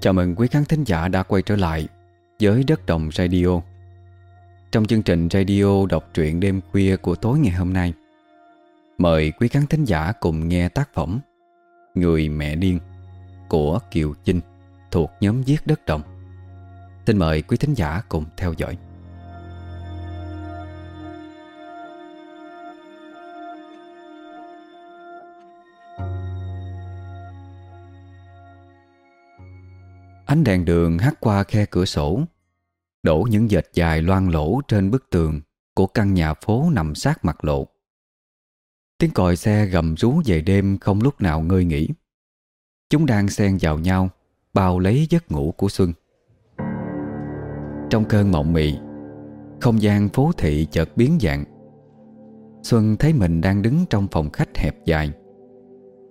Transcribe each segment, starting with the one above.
Chào mừng quý khán thính giả đã quay trở lại với Đất Đồng Radio. Trong chương trình radio đọc truyện đêm khuya của tối ngày hôm nay, Mời quý khán thính giả cùng nghe tác phẩm Người mẹ điên của Kiều Chinh thuộc nhóm viết Đất Đồng. Xin mời quý thính giả cùng theo dõi. Ánh đèn đường hắt qua khe cửa sổ, Đổ những dệt dài loang lỗ trên bức tường Của căn nhà phố nằm sát mặt lộ. Tiếng còi xe gầm rú về đêm không lúc nào ngơi nghỉ. Chúng đang xen vào nhau, Bao lấy giấc ngủ của Xuân. Trong cơn mộng mị, Không gian phố thị chợt biến dạng. Xuân thấy mình đang đứng trong phòng khách hẹp dài.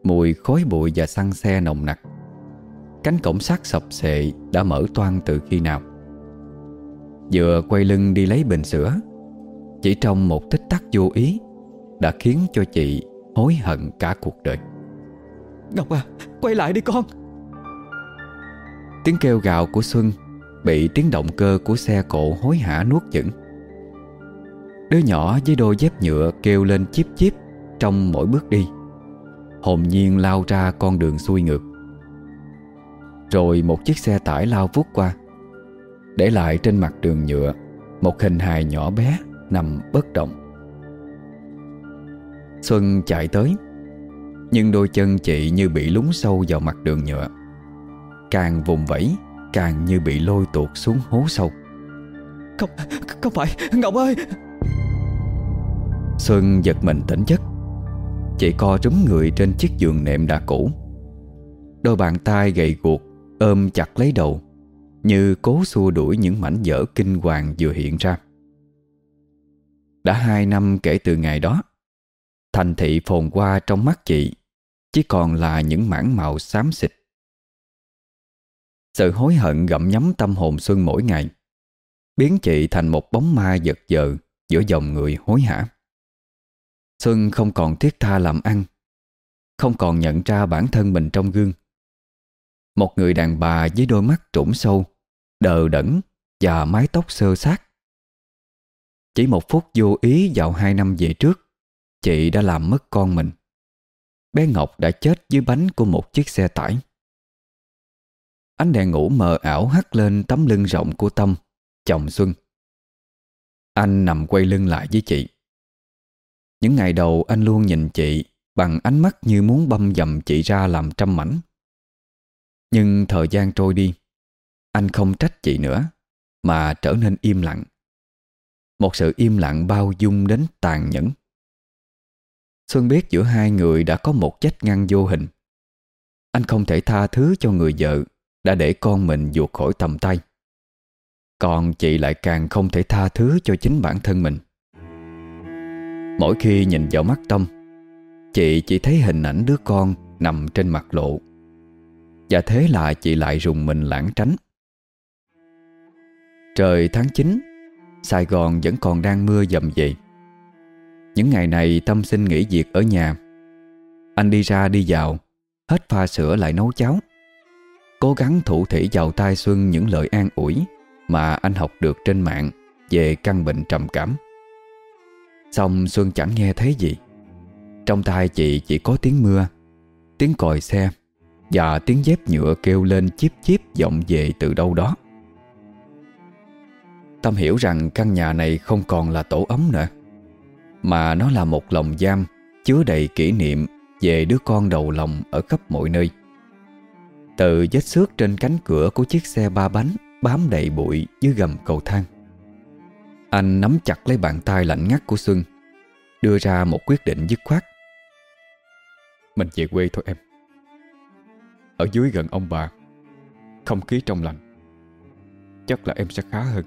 Mùi khói bụi và xăng xe nồng nặc. Cánh cổng sắt sập xệ đã mở toan từ khi nào. Vừa quay lưng đi lấy bình sữa Chỉ trong một tích tắc vô ý Đã khiến cho chị hối hận cả cuộc đời. Ngọc à quay lại đi con. Tiếng kêu gào của Xuân Bị tiếng động cơ của xe cộ hối hả nuốt chửng. Đứa nhỏ với đôi dép nhựa kêu lên chíp chíp Trong mỗi bước đi. Hồn nhiên lao ra con đường xuôi ngược rồi một chiếc xe tải lao vút qua. Để lại trên mặt đường nhựa Một hình hài nhỏ bé Nằm bất động. Xuân chạy tới Nhưng đôi chân chị như bị lún sâu vào mặt đường nhựa. Càng vùng vẫy Càng như bị lôi tuột xuống hố sâu. Không, không phải, Ngọc ơi! Xuân giật mình tỉnh giấc. Chị co trúm người trên chiếc giường nệm đã cũ. Đôi bàn tay gầy guộc Ôm chặt lấy đầu, Như cố xua đuổi những mảnh vỡ kinh hoàng vừa hiện ra. Đã hai năm kể từ ngày đó, Thành thị phồn qua trong mắt chị Chỉ còn là những mảng màu xám xịt. Sự hối hận gặm nhấm tâm hồn Xuân mỗi ngày, Biến chị thành một bóng ma giật giờ Giữa dòng người hối hả. Xuân không còn thiết tha làm ăn, Không còn nhận ra bản thân mình trong gương một người đàn bà với đôi mắt trũng sâu, Đờ đẫn Và mái tóc sơ sát Chỉ một phút vô ý vào hai năm về trước, Chị đã làm mất con mình. Bé Ngọc đã chết dưới bánh của một chiếc xe tải. Ánh đèn ngủ mờ ảo hắt lên tấm lưng rộng của Tâm, Chồng Xuân. Anh nằm quay lưng lại với chị. Những ngày đầu anh luôn nhìn chị Bằng ánh mắt như muốn băm dầm chị ra làm trăm mảnh nhưng thời gian trôi đi, Anh không trách chị nữa, Mà trở nên im lặng. Một sự im lặng bao dung đến tàn nhẫn. Xuân biết giữa hai người đã có một chết ngăn vô hình. Anh không thể tha thứ cho người vợ Đã để con mình vụt khỏi tầm tay. Còn chị lại càng không thể tha thứ cho chính bản thân mình. Mỗi khi nhìn vào mắt Tâm, Chị chỉ thấy hình ảnh đứa con nằm trên mặt lộ và thế là chị lại rùng mình lãng tránh. Trời tháng 9 Sài Gòn vẫn còn đang mưa dầm dậy Những ngày này Tâm xin nghỉ việc ở nhà. Anh đi ra đi vào, Hết pha sữa lại nấu cháo. Cố gắng thủ thể vào tai Xuân những lời an ủi Mà anh học được trên mạng Về căn bệnh trầm cảm. Xong Xuân chẳng nghe thấy gì. Trong tai chị chỉ có tiếng mưa, Tiếng còi xe và tiếng dép nhựa kêu lên chíp chíp vọng về từ đâu đó. Tâm hiểu rằng căn nhà này không còn là tổ ấm nữa, Mà nó là một lồng giam Chứa đầy kỷ niệm Về đứa con đầu lòng ở khắp mọi nơi. Từ vết xước trên cánh cửa của chiếc xe ba bánh Bám đầy bụi dưới gầm cầu thang. Anh nắm chặt lấy bàn tay lạnh ngắt của Xuân, Đưa ra một quyết định dứt khoát. Mình về quê thôi em ở dưới gần ông bà, Không khí trong lành. Chắc là em sẽ khá hơn.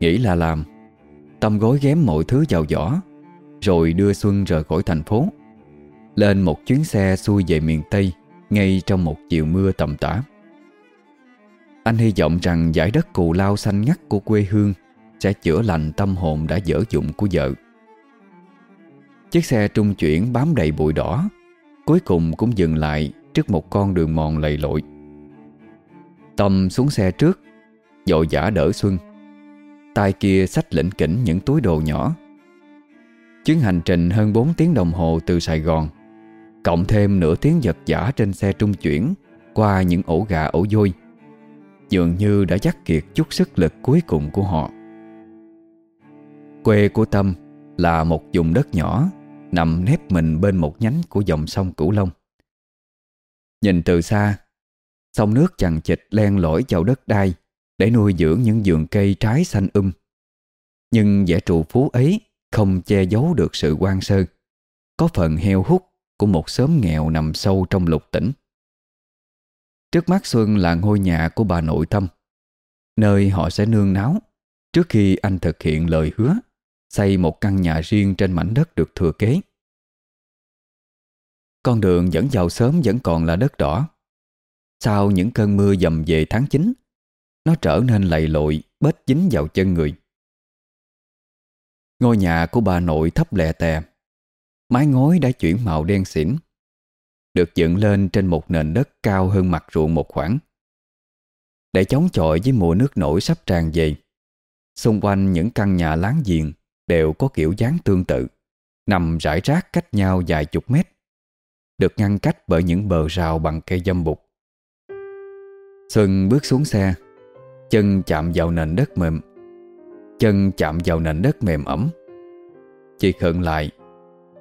Nghĩ là làm, Tâm gối ghém mọi thứ vào giỏ, Rồi đưa Xuân rời khỏi thành phố. Lên một chuyến xe xuôi về miền Tây, Ngay trong một chiều mưa tầm tã. Anh hy vọng rằng giải đất cù lao xanh ngắt của quê hương Sẽ chữa lành tâm hồn đã dở dụng của vợ. Chiếc xe trung chuyển bám đầy bụi đỏ Cuối cùng cũng dừng lại trước một con đường mòn lầy lội. Tâm xuống xe trước Dội giả đỡ Xuân. Tay kia xách lĩnh kỉnh những túi đồ nhỏ. Chuyến hành trình hơn 4 tiếng đồng hồ từ Sài Gòn, Cộng thêm nửa tiếng giật giả trên xe trung chuyển Qua những ổ gà ổ dôi, Dường như đã dắt kiệt chút sức lực cuối cùng của họ. Quê của Tâm là một vùng đất nhỏ Nằm nép mình bên một nhánh của dòng sông Cửu Long. Nhìn từ xa, Sông nước chằng chịt len lỏi vào đất đai Để nuôi dưỡng những vườn cây trái xanh um. Nhưng vẻ trụ phú ấy Không che giấu được sự quan sơ, Có phần heo hút Của một xóm nghèo nằm sâu trong lục tỉnh. Trước mắt Xuân là ngôi nhà của bà nội Tâm, Nơi họ sẽ nương náo Trước khi anh thực hiện lời hứa Xây một căn nhà riêng trên mảnh đất được thừa kế. Con đường dẫn vào sớm vẫn còn là đất đỏ. Sau những cơn mưa dầm về tháng 9 Nó trở nên lầy lội, Bết dính vào chân người. Ngôi nhà của bà nội thấp lè tè. Mái ngói đã chuyển màu đen xỉn, Được dựng lên trên một nền đất cao hơn mặt ruộng một khoảng. Để chống chọi với mùa nước nổi sắp tràn về, Xung quanh những căn nhà láng giềng Đều có kiểu dáng tương tự, Nằm rải rác cách nhau vài chục mét, Được ngăn cách bởi những bờ rào bằng cây dâm bụt. Xuân bước xuống xe, Chân chạm vào nền đất mềm, Chân chạm vào nền đất mềm ẩm. Chị khựng lại,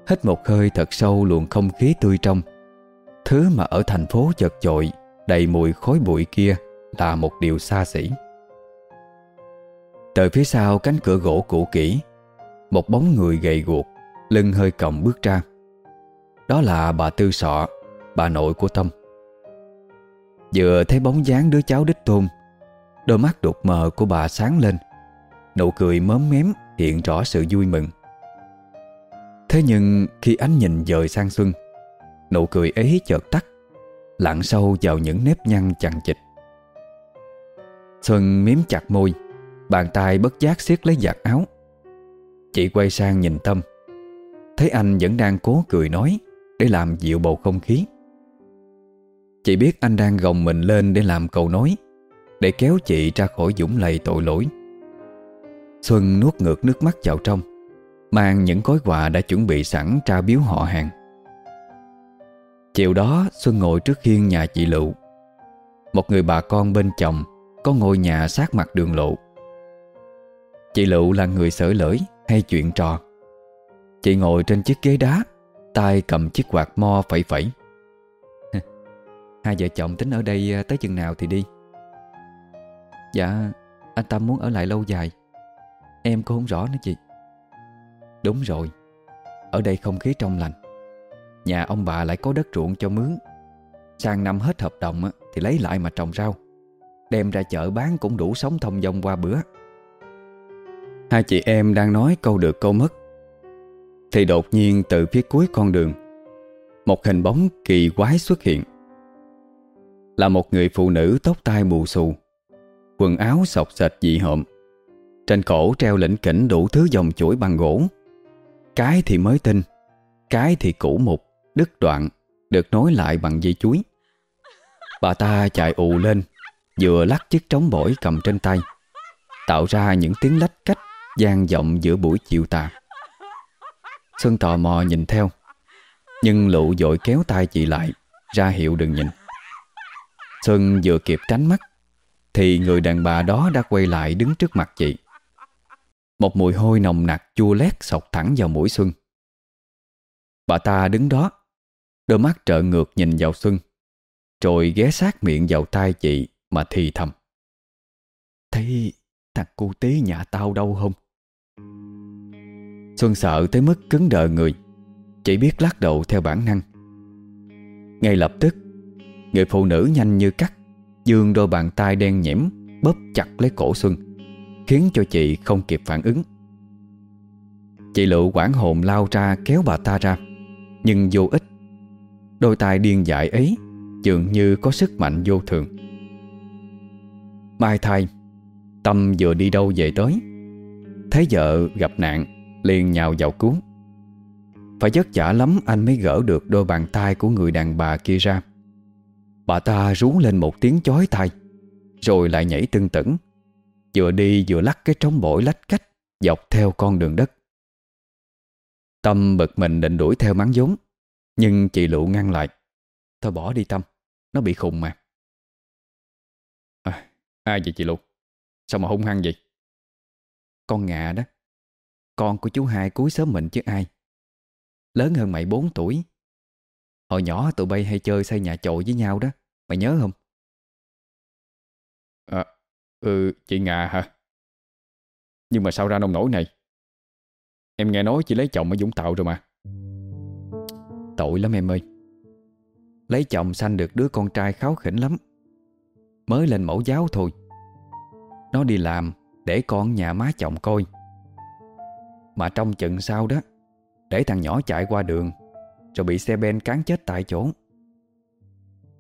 Hít một hơi thật sâu luồng không khí tươi trong. Thứ mà ở thành phố chật chội, Đầy mùi khói bụi kia Là một điều xa xỉ. Từ phía sau cánh cửa gỗ cũ kỹ một bóng người gầy guộc, Lưng hơi còng bước ra. Đó là bà Tư Sọ, Bà nội của Tâm. Vừa thấy bóng dáng đứa cháu đích tôn, Đôi mắt đục mờ của bà sáng lên, Nụ cười mớm mém hiện rõ sự vui mừng. Thế nhưng khi ánh nhìn dời sang Xuân, Nụ cười ấy chợt tắt, Lặn sâu vào những nếp nhăn chằng chịch Xuân miếm chặt môi, Bàn tay bất giác siết lấy giặt áo. Chị quay sang nhìn Tâm. Thấy anh vẫn đang cố cười nói Để làm dịu bầu không khí. Chị biết anh đang gồng mình lên để làm cầu nói Để kéo chị ra khỏi dũng lầy tội lỗi. Xuân nuốt ngược nước mắt vào trong, Mang những gói quà đã chuẩn bị sẵn tra biếu họ hàng. Chiều đó, Xuân ngồi trước khiên nhà chị Lụ Một người bà con bên chồng Có ngôi nhà sát mặt đường lộ. Chị Lụ là người sở lỡi hay chuyện trò. Chị ngồi trên chiếc ghế đá, tay cầm chiếc quạt mo phẩy phẩy. Hai vợ chồng tính ở đây à, tới chừng nào thì đi? Dạ Anh Tâm muốn ở lại lâu dài. Em cũng không rõ nữa chị. Đúng rồi, Ở đây không khí trong lành. Nhà ông bà lại có đất ruộng cho mướn. Sang năm hết hợp đồng Thì lấy lại mà trồng rau. Đem ra chợ bán cũng đủ sống thông dong qua bữa. Hai chị em đang nói câu được câu mất. Thì đột nhiên từ phía cuối con đường Một hình bóng kỳ quái xuất hiện. Là một người phụ nữ tóc tai bù xù Quần áo sọc sệt dị hợm. Trên cổ treo lĩnh kỉnh đủ thứ dòng chuỗi bằng gỗ. Cái thì mới tinh Cái thì cũ mục, đứt đoạn Được nối lại bằng dây chuối. Bà ta chạy ù lên Vừa lắc chiếc trống bổi cầm trên tay Tạo ra những tiếng lách cách gian vọng giữa buổi chiều tà. Xuân tò mò nhìn theo, Nhưng lụ dội kéo tay chị lại, Ra hiệu đừng nhìn. Xuân vừa kịp tránh mắt, Thì người đàn bà đó đã quay lại đứng trước mặt chị. Một mùi hôi nồng nặc chua lét sọc thẳng vào mũi Xuân. Bà ta đứng đó, Đôi mắt trợn ngược nhìn vào Xuân, Rồi ghé sát miệng vào tai chị Mà thì thầm. Thấy thằng cu tí nhà tao đâu không? Xuân sợ tới mức cứng đờ người, Chỉ biết lắc đầu theo bản năng. Ngay lập tức, Người phụ nữ nhanh như cắt Dương đôi bàn tay đen nhẽm Bóp chặt lấy cổ Xuân, Khiến cho chị không kịp phản ứng. Chị Lụ quảng hồn lao ra kéo bà ta ra, Nhưng vô ích. Đôi tay điên dại ấy Dường như có sức mạnh vô thường. Mai thai, Tâm vừa đi đâu về tới? Thấy vợ gặp nạn liền nhào vào cứu. Phải vất vả lắm anh mới gỡ được đôi bàn tay của người đàn bà kia ra. Bà ta rú lên một tiếng chói tai Rồi lại nhảy tưng tửng Vừa đi vừa lắc cái trống bổi lách cách Dọc theo con đường đất. Tâm bực mình định đuổi theo mắng vốn Nhưng chị Lụ ngăn lại. Thôi bỏ đi Tâm Nó bị khùng mà. À, Ai vậy chị Lụ? Sao mà hung hăng vậy? Con ngạ đó. Con của chú hai cuối sớm mình chứ ai? Lớn hơn mày 4 tuổi. Hồi nhỏ tụi bay hay chơi xây nhà chội với nhau đó Mày nhớ không? À Ừ chị Ngà hả? Nhưng mà sao ra nông nổi này? Em nghe nói chị lấy chồng ở Vũng Tàu rồi mà. Tội lắm em ơi. Lấy chồng sanh được đứa con trai kháo khỉnh lắm. Mới lên mẫu giáo thôi. Nó đi làm Để con nhà má chồng coi mà trong chừng sau đó, Để thằng nhỏ chạy qua đường, Rồi bị xe ben cán chết tại chỗ.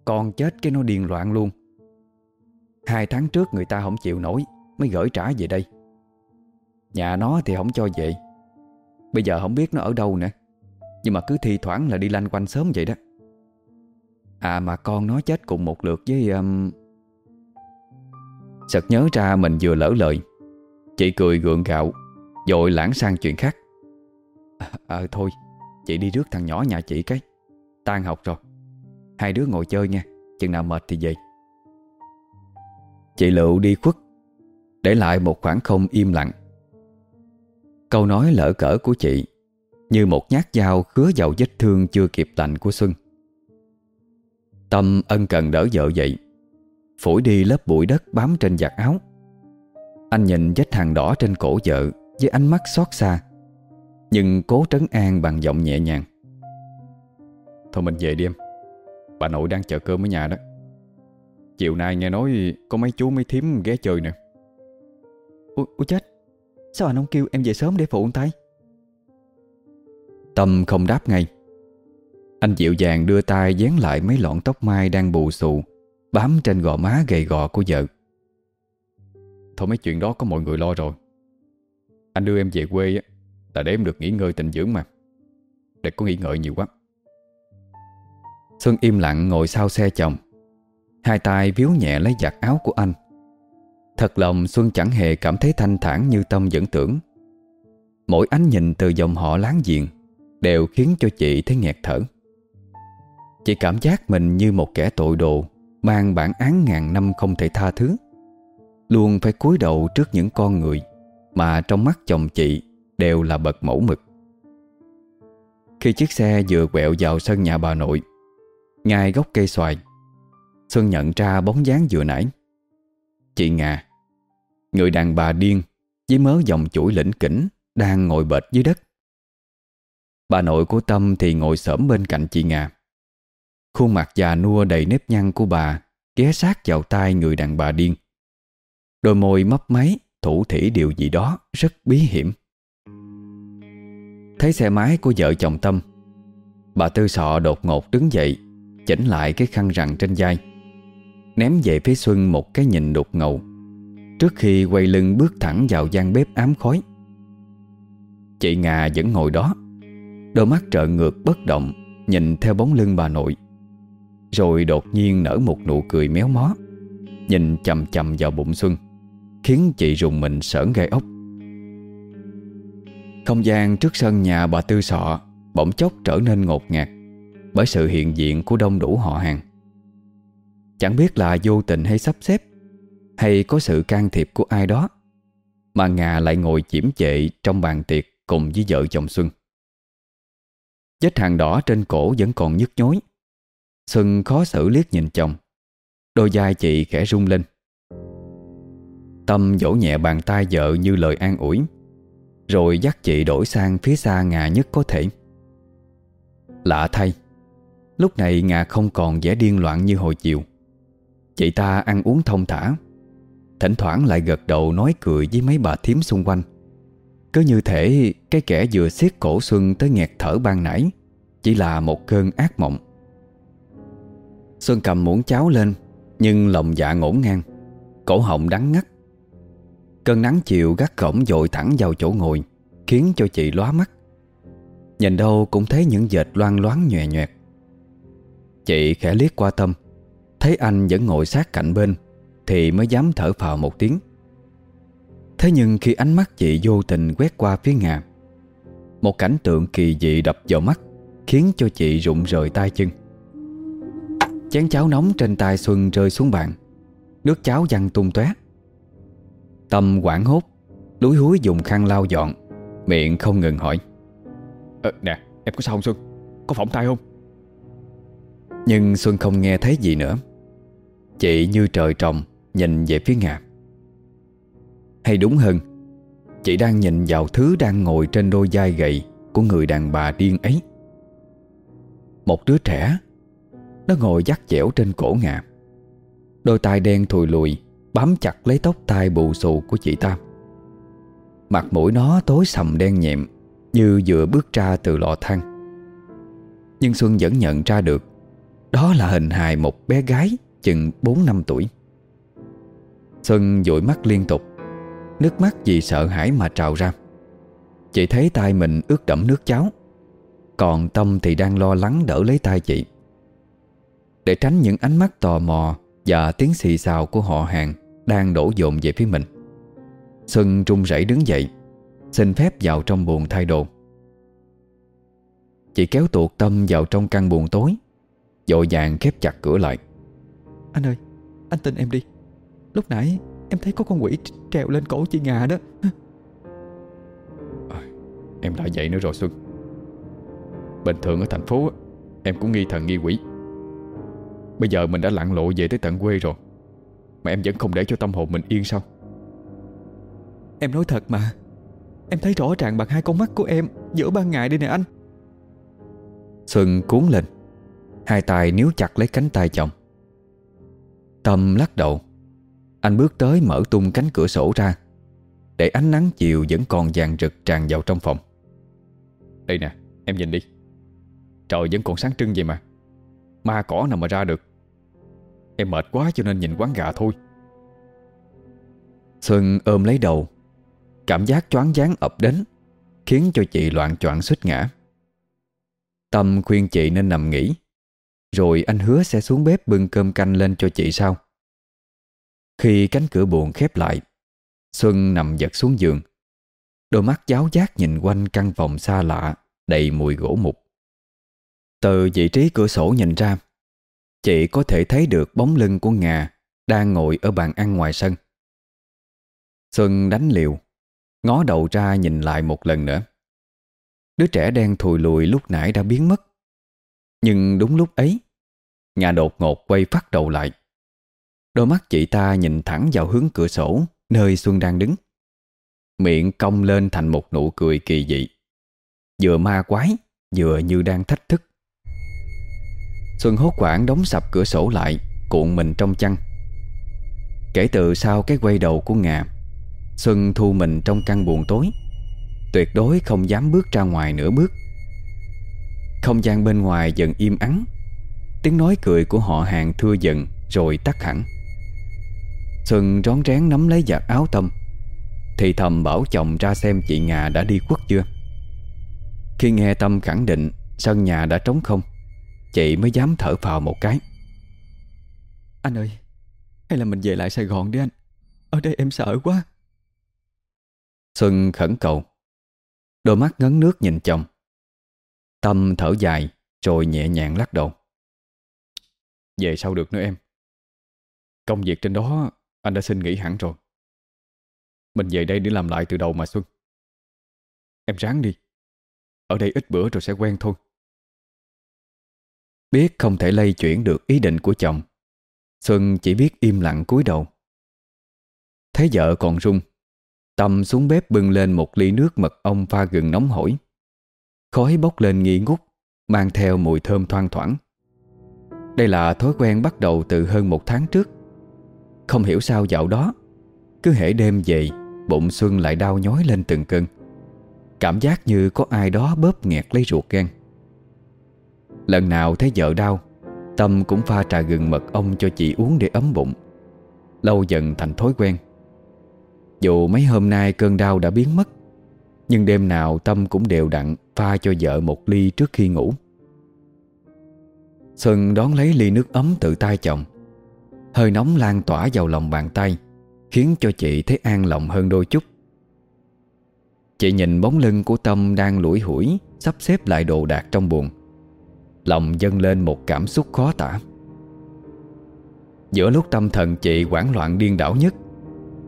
Con chết cái nó điên loạn luôn. Hai tháng trước người ta không chịu nổi, Mới gửi trả về đây. Nhà nó thì không cho về. Bây giờ không biết nó ở đâu nữa, Nhưng mà cứ thi thoảng là đi lanh quanh sớm vậy đó. À mà con nó chết cùng một lượt với um... Sật nhớ ra mình vừa lỡ lời Chị cười gượng gạo. Rồi lãng sang chuyện khác. À, à thôi Chị đi rước thằng nhỏ nhà chị cái. Tan học rồi. Hai đứa ngồi chơi nha Chừng nào mệt thì về. Chị Lựu đi khuất Để lại một khoảng không im lặng. Câu nói lỡ cỡ của chị Như một nhát dao khứa vào vết thương chưa kịp lành của Xuân. Tâm ân cần đỡ vợ dậy Phủi đi lớp bụi đất bám trên giặt áo. Anh nhìn vết hàng đỏ trên cổ vợ với ánh mắt xót xa Nhưng cố trấn an bằng giọng nhẹ nhàng. Thôi mình về đi em. Bà nội đang chờ cơm ở nhà đó. Chiều nay nghe nói Có mấy chú mấy thím ghé chơi nè. Ui, ui chết. Sao anh không kêu em về sớm để phụ ông tay Tâm không đáp ngay. Anh dịu dàng đưa tay dán lại mấy lọn tóc mai đang bù xù Bám trên gò má gầy gò của vợ. Thôi mấy chuyện đó có mọi người lo rồi. Anh đưa em về quê Là để em được nghỉ ngơi tình dưỡng mà. Để có nghỉ ngợi nhiều quá. Xuân im lặng ngồi sau xe chồng. Hai tay víu nhẹ lấy giặt áo của anh. Thật lòng Xuân chẳng hề cảm thấy thanh thản như Tâm dẫn tưởng. Mỗi ánh nhìn từ dòng họ láng giềng Đều khiến cho chị thấy nghẹt thở. Chị cảm giác mình như một kẻ tội đồ, Mang bản án ngàn năm không thể tha thứ. Luôn phải cúi đầu trước những con người. Mà trong mắt chồng chị Đều là bậc mẫu mực. Khi chiếc xe vừa quẹo vào sân nhà bà nội, Ngay gốc cây xoài, Xuân nhận ra bóng dáng vừa nãy. Chị Ngà Người đàn bà điên Với mớ dòng chuỗi lĩnh kỉnh Đang ngồi bệt dưới đất. Bà nội của Tâm thì ngồi sớm bên cạnh chị Ngà Khuôn mặt già nua đầy nếp nhăn của bà Ghé sát vào tai người đàn bà điên. Đôi môi mấp máy Thủ thỉ điều gì đó rất bí hiểm. Thấy xe máy của vợ chồng Tâm, Bà Tư Sọ đột ngột đứng dậy, Chỉnh lại cái khăn rằn trên vai, Ném về phía Xuân một cái nhìn đục ngầu, Trước khi quay lưng bước thẳng vào gian bếp ám khói. Chị Ngà vẫn ngồi đó, Đôi mắt trợn ngược bất động, Nhìn theo bóng lưng bà nội, Rồi đột nhiên nở một nụ cười méo mó, Nhìn chầm chầm vào bụng Xuân. Khiến chị rùng mình sởn gai ốc. Không gian trước sân nhà bà Tư Sọ Bỗng chốc trở nên ngột ngạt Bởi sự hiện diện của đông đủ họ hàng. Chẳng biết là vô tình hay sắp xếp, Hay có sự can thiệp của ai đó, Mà Ngà lại ngồi chiếm chệ Trong bàn tiệc cùng với vợ chồng Xuân. Vết hàng đỏ trên cổ vẫn còn nhức nhối. Xuân khó xử liếc nhìn chồng, Đôi vai chị khẽ rung lên. Tâm vỗ nhẹ bàn tay vợ như lời an ủi, Rồi dắt chị đổi sang phía xa Ngà nhất có thể. Lạ thay, Lúc này Ngà không còn vẻ điên loạn như hồi chiều. Chị ta ăn uống thông thả, Thỉnh thoảng lại gật đầu nói cười với mấy bà thím xung quanh. Cứ như thể cái kẻ vừa xiết cổ Xuân tới nghẹt thở ban nãy, Chỉ là một cơn ác mộng. Xuân cầm muỗng cháo lên, Nhưng lòng dạ ngổn ngang, Cổ họng đắng ngắt. Cơn nắng chiều gắt gỏng dội thẳng vào chỗ ngồi, Khiến cho chị lóa mắt. Nhìn đâu cũng thấy những dệt loang loáng nhòe nhòe Chị khẽ liếc qua Tâm, Thấy anh vẫn ngồi sát cạnh bên Thì mới dám thở phào một tiếng. Thế nhưng khi ánh mắt chị vô tình quét qua phía ngà, Một cảnh tượng kỳ dị đập vào mắt, Khiến cho chị rụng rời tay chân. Chén cháo nóng trên tay Xuân rơi xuống bàn, Nước cháo văng tung tóe. Tâm quảng hốt Lúi húi dùng khăn lau dọn Miệng không ngừng hỏi. Ờ, Nè em có sao không Xuân? Có phỏng tay không? Nhưng Xuân không nghe thấy gì nữa. Chị như trời trồng Nhìn về phía ngà. Hay đúng hơn Chị đang nhìn vào thứ đang ngồi trên đôi vai gầy Của người đàn bà điên ấy. Một đứa trẻ Nó ngồi dắt dẻo trên cổ ngà. Đôi tay đen thùi lùi Bám chặt lấy tóc tai bù xù của chị ta. Mặt mũi nó tối sầm đen nhẹm, Như vừa bước ra từ lò than. Nhưng Xuân vẫn nhận ra được, Đó là hình hài một bé gái Chừng 4 năm tuổi. Xuân dụi mắt liên tục, Nước mắt vì sợ hãi mà trào ra. Chị thấy tay mình ướt đẫm nước cháo, Còn Tâm thì đang lo lắng đỡ lấy tay chị. Để tránh những ánh mắt tò mò Và tiếng xì xào của họ hàng đang đổ dồn về phía mình. Xuân run rẩy đứng dậy Xin phép vào trong buồng thay đồ. Chị kéo tuột Tâm vào trong căn buồng tối Dội vàng khép chặt cửa lại. Anh ơi Anh tin em đi. Lúc nãy em thấy có con quỷ trèo lên cổ chị Ngà đó. À, Em lại vậy nữa rồi Xuân. Bình thường ở thành phố Em cũng nghi thần nghi quỷ. Bây giờ mình đã lặn lộ về tới tận quê rồi Mà em vẫn không để cho tâm hồn mình yên sao? Em nói thật mà. Em thấy rõ ràng bằng hai con mắt của em Giữa ban ngày đây nè anh. Xuân cuốn lên. Hai tay níu chặt lấy cánh tay chồng. Tâm lắc đầu. Anh bước tới mở tung cánh cửa sổ ra. Để ánh nắng chiều vẫn còn vàng rực tràn vào trong phòng. Đây nè em nhìn đi. Trời vẫn còn sáng trưng vậy mà. Ma cỏ nào mà ra được Em mệt quá cho nên nhìn quán gà thôi. Xuân ôm lấy đầu. Cảm giác choáng váng ập đến, Khiến cho chị loạn choạng suýt ngã. Tâm khuyên chị nên nằm nghỉ, Rồi anh hứa sẽ xuống bếp bưng cơm canh lên cho chị sau. Khi cánh cửa buồn khép lại, Xuân nằm giật xuống giường. Đôi mắt giáo giác nhìn quanh căn phòng xa lạ, Đầy mùi gỗ mục. Từ vị trí cửa sổ nhìn ra Chị có thể thấy được bóng lưng của Ngà Đang ngồi ở bàn ăn ngoài sân. Xuân đánh liều, Ngó đầu ra nhìn lại một lần nữa. Đứa trẻ đen thùi lùi lúc nãy đã biến mất. Nhưng đúng lúc ấy Ngà đột ngột quay phát đầu lại. Đôi mắt chị ta nhìn thẳng vào hướng cửa sổ Nơi Xuân đang đứng. Miệng cong lên thành một nụ cười kỳ dị. Vừa ma quái, Vừa như đang thách thức. Xuân hốt quảng đóng sập cửa sổ lại, Cuộn mình trong chăn. Kể từ sau cái quay đầu của Ngà, Xuân thu mình trong căn buồng tối. Tuyệt đối không dám bước ra ngoài nửa bước. Không gian bên ngoài dần im ắng. Tiếng nói cười của họ hàng thưa dần, Rồi tắt hẳn. Xuân rón rén nắm lấy giặt áo Tâm. Thì thầm bảo chồng ra xem chị Ngà đã đi quất chưa. Khi nghe Tâm khẳng định, Sân nhà đã trống không. Chị mới dám thở phào một cái. Anh ơi Hay là mình về lại Sài Gòn đi anh? Ở đây em sợ quá. Xuân khẩn cầu. Đôi mắt ngấn nước nhìn chồng. Tâm thở dài Rồi nhẹ nhàng lắc đầu. Về sao được nữa em. Công việc trên đó Anh đã xin nghỉ hẳn rồi. Mình về đây để làm lại từ đầu mà Xuân. Em ráng đi. Ở đây ít bữa rồi sẽ quen thôi Biết không thể lay chuyển được ý định của chồng. Xuân chỉ biết im lặng cúi đầu. Thấy vợ còn run. Tâm xuống bếp bưng lên một ly nước mật ong pha gừng nóng hổi. Khói bốc lên nghi ngút, Mang theo mùi thơm thoang thoảng. Đây là thói quen bắt đầu từ hơn một tháng trước. Không hiểu sao dạo đó, Cứ hễ đêm về, Bụng Xuân lại đau nhói lên từng cơn. Cảm giác như có ai đó bóp nghẹt lấy ruột gan. Lần nào thấy vợ đau, Tâm cũng pha trà gừng mật ong cho chị uống để ấm bụng. Lâu dần thành thói quen. Dù mấy hôm nay cơn đau đã biến mất, Nhưng đêm nào Tâm cũng đều đặn Pha cho vợ một ly trước khi ngủ. Xuân đón lấy ly nước ấm từ tay chồng. Hơi nóng lan tỏa vào lòng bàn tay, Khiến cho chị thấy an lòng hơn đôi chút. Chị nhìn bóng lưng của Tâm đang lủi hủi, Sắp xếp lại đồ đạc trong buồng. Lòng dâng lên một cảm xúc khó tả. Giữa lúc tâm thần chị hoảng loạn điên đảo nhất,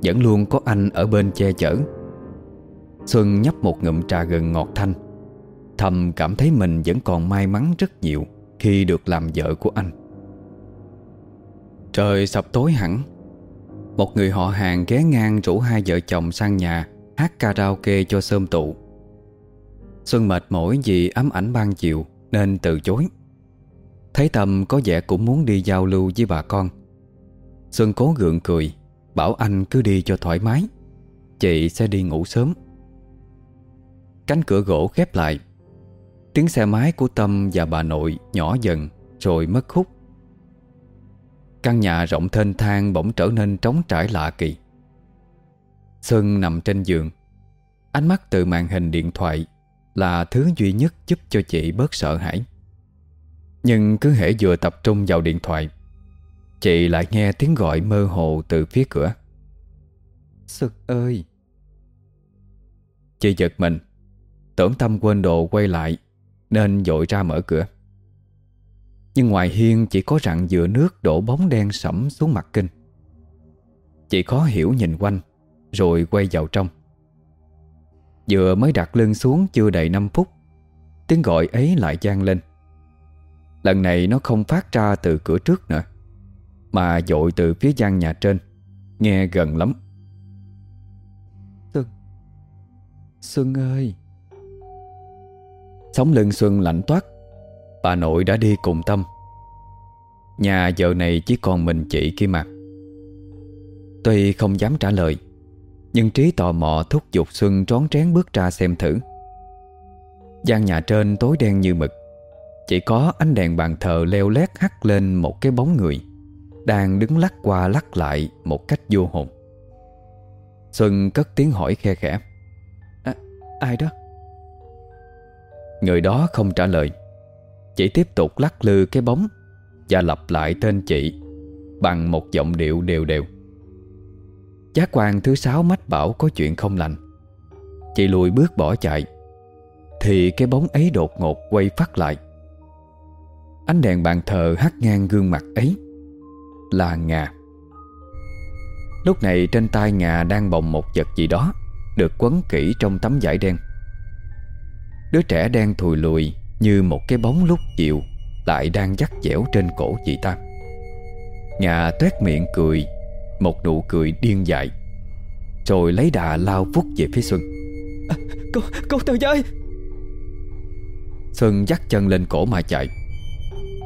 Vẫn luôn có anh ở bên che chở. Xuân nhấp một ngụm trà gừng ngọt thanh, Thầm cảm thấy mình vẫn còn may mắn rất nhiều Khi được làm vợ của anh. Trời sập tối hẳn, Một người họ hàng ghé ngang rủ hai vợ chồng sang nhà Hát karaoke cho sơm tụ. Xuân mệt mỏi vì ấm ảnh ban chiều. Nên từ chối. Thấy Tâm có vẻ cũng muốn đi giao lưu với bà con. Xuân cố gượng cười, Bảo anh cứ đi cho thoải mái. Chị sẽ đi ngủ sớm. Cánh cửa gỗ khép lại. Tiếng xe máy của Tâm và bà nội nhỏ dần Rồi mất hút Căn nhà rộng thênh thang bỗng trở nên trống trải lạ kỳ. Xuân nằm trên giường. Ánh mắt từ màn hình điện thoại là thứ duy nhất giúp cho chị bớt sợ hãi. Nhưng cứ hễ vừa tập trung vào điện thoại Chị lại nghe tiếng gọi mơ hồ từ phía cửa. Xuân ơi! Chị giật mình Tưởng tâm quên đồ quay lại Nên dội ra mở cửa. Nhưng ngoài hiên chỉ có rặng dừa nước đổ bóng đen sẫm xuống mặt kinh. Chị khó hiểu nhìn quanh Rồi quay vào trong Vừa mới đặt lưng xuống chưa đầy 5 phút. Tiếng gọi ấy lại gian lên. Lần này nó không phát ra từ cửa trước nữa Mà dội từ phía gian nhà trên Nghe gần lắm. Xuân Xuân ơi. Sống lưng Xuân lạnh toát Bà nội đã đi cùng Tâm. Nhà giờ này chỉ còn mình chị kia mà. Tuy không dám trả lời nhưng trí tò mò thúc giục Xuân trón trén bước ra xem thử. Gian nhà trên tối đen như mực. Chỉ có ánh đèn bàn thờ leo lét hắt lên một cái bóng người Đang đứng lắc qua lắc lại một cách vô hồn. Xuân cất tiếng hỏi khe khẽ. À, Ai đó? Người đó không trả lời. Chỉ tiếp tục lắc lư cái bóng Và lặp lại tên chị Bằng một giọng điệu đều đều. Giác quan thứ sáu mách bảo có chuyện không lành. Chị lùi bước bỏ chạy, Thì cái bóng ấy đột ngột quay phát lại. Ánh đèn bàn thờ hắt ngang gương mặt ấy, Là Ngà. Lúc này trên tay Ngà đang bồng một vật gì đó, Được quấn kỹ trong tấm vải đen. Đứa trẻ đang thùi lùi Như một cái bóng lúc chiều Lại đang dắt dẻo trên cổ chị ta. Ngà tuét miệng cười một nụ cười điên dại. Rồi lấy đà lao vút về phía Xuân. À, Cô, cô Tờ Giai Xuân dắt chân lên cổ mà chạy.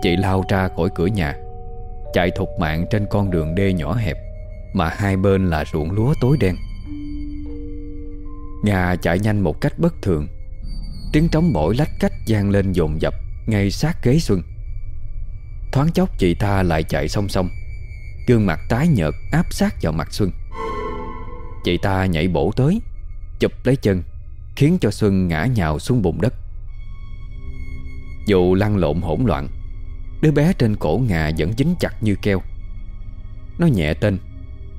Chị lao ra khỏi cửa nhà Chạy thục mạng trên con đường đê nhỏ hẹp Mà hai bên là ruộng lúa tối đen. Ngà chạy nhanh một cách bất thường. Tiếng trống bổi lách cách gian lên dồn dập Ngay sát ghế Xuân. Thoáng chốc chị ta lại chạy song song Gương mặt tái nhợt áp sát vào mặt Xuân. Chị ta nhảy bổ tới, Chụp lấy chân, Khiến cho Xuân ngã nhào xuống bụng đất. Dù lăn lộn hỗn loạn, Đứa bé trên cổ ngà vẫn dính chặt như keo. Nó nhẹ tên,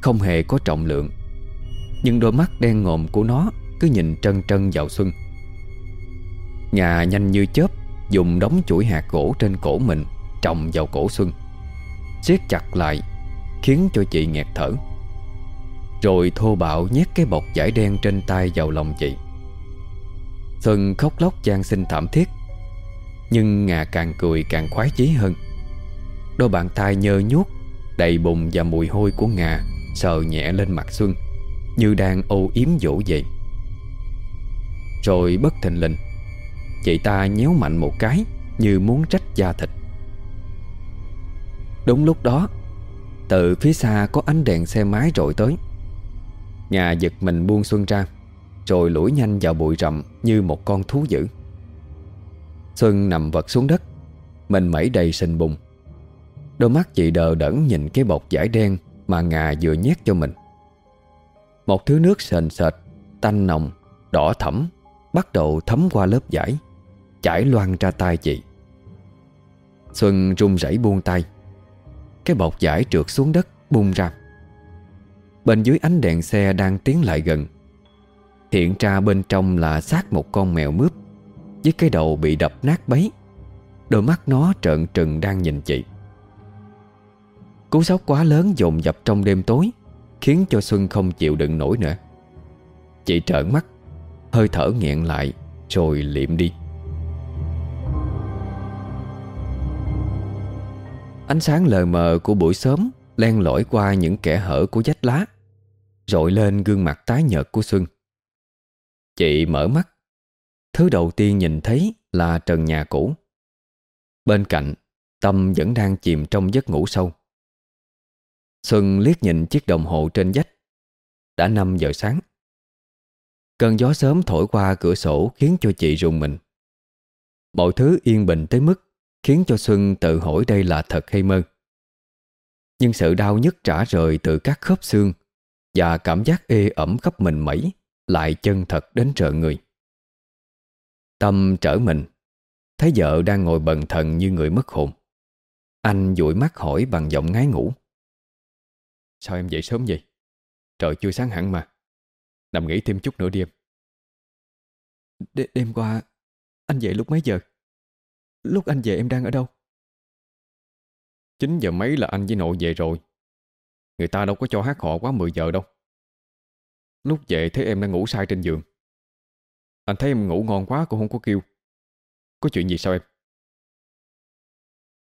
Không hề có trọng lượng. Nhưng đôi mắt đen ngòm của nó Cứ nhìn trân trân vào Xuân. Ngà nhanh như chớp, Dùng đống chuỗi hạt gỗ trên cổ mình Trồng vào cổ Xuân, siết chặt lại Khiến cho chị nghẹt thở. Rồi thô bạo nhét cái bọc vải đen trên tay vào lòng chị. Xuân khóc lóc gian sinh thảm thiết, Nhưng Ngà càng cười càng khoái chí hơn. Đôi bàn tay nhơ nhuốc, Đầy bùn và mùi hôi của Ngà Sờ nhẹ lên mặt Xuân, Như đang âu yếm dỗ vậy Rồi bất thình lình, Chị ta nhéo mạnh một cái Như muốn trách da thịt. Đúng lúc đó từ phía xa có ánh đèn xe máy rội tới. Ngà giật mình buông Xuân ra Rồi lủi nhanh vào bụi rậm Như một con thú dữ. Xuân nằm vật xuống đất Mình mẩy đầy sình bùng Đôi mắt chị đờ đẫn nhìn cái bọc giải đen Mà Ngà vừa nhét cho mình. Một thứ nước sền sệt Tanh nồng, đỏ thẫm Bắt đầu thấm qua lớp giải, Chảy loang ra tay chị. Xuân run rẩy buông tay. Cái bọc giải trượt xuống đất, bung ra. Bên dưới ánh đèn xe đang tiến lại gần. Hiện ra bên trong là xác một con mèo mướp, Với cái đầu bị đập nát bấy. Đôi mắt nó trợn trừng đang nhìn chị. Cú sốc quá lớn dồn dập trong đêm tối, Khiến cho Xuân không chịu đựng nổi nữa. Chị trợn mắt, Hơi thở nghẹn lại, Rồi liệm đi. Ánh sáng lờ mờ của buổi sớm Len lỏi qua những kẻ hở của vách lá rọi lên gương mặt tái nhợt của Xuân. Chị mở mắt. Thứ đầu tiên nhìn thấy là trần nhà cũ. Bên cạnh, Tâm vẫn đang chìm trong giấc ngủ sâu. Xuân liếc nhìn chiếc đồng hồ trên vách. Đã 5 giờ sáng. Cơn gió sớm thổi qua cửa sổ Khiến cho chị rùng mình. Mọi thứ yên bình tới mức Khiến cho Xuân tự hỏi đây là thật hay mơ. Nhưng sự đau nhức trả rời từ các khớp xương Và cảm giác ê ẩm khắp mình mẩy Lại chân thật đến trợ người. Tâm trở mình, Thấy vợ đang ngồi bần thần như người mất hồn. Anh dụi mắt hỏi bằng giọng ngái ngủ. Sao em dậy sớm vậy? Trời chưa sáng hẳn mà. Nằm nghỉ thêm chút nữa đi em. D Đêm qua Anh dậy lúc mấy giờ? Lúc anh về em đang ở đâu? 9 giờ mấy là anh với nội về rồi. Người ta đâu có cho hát họ quá 10 giờ đâu. Lúc về thấy em đang ngủ sai trên giường. Anh thấy em ngủ ngon quá cũng không có kêu. Có chuyện gì sao em?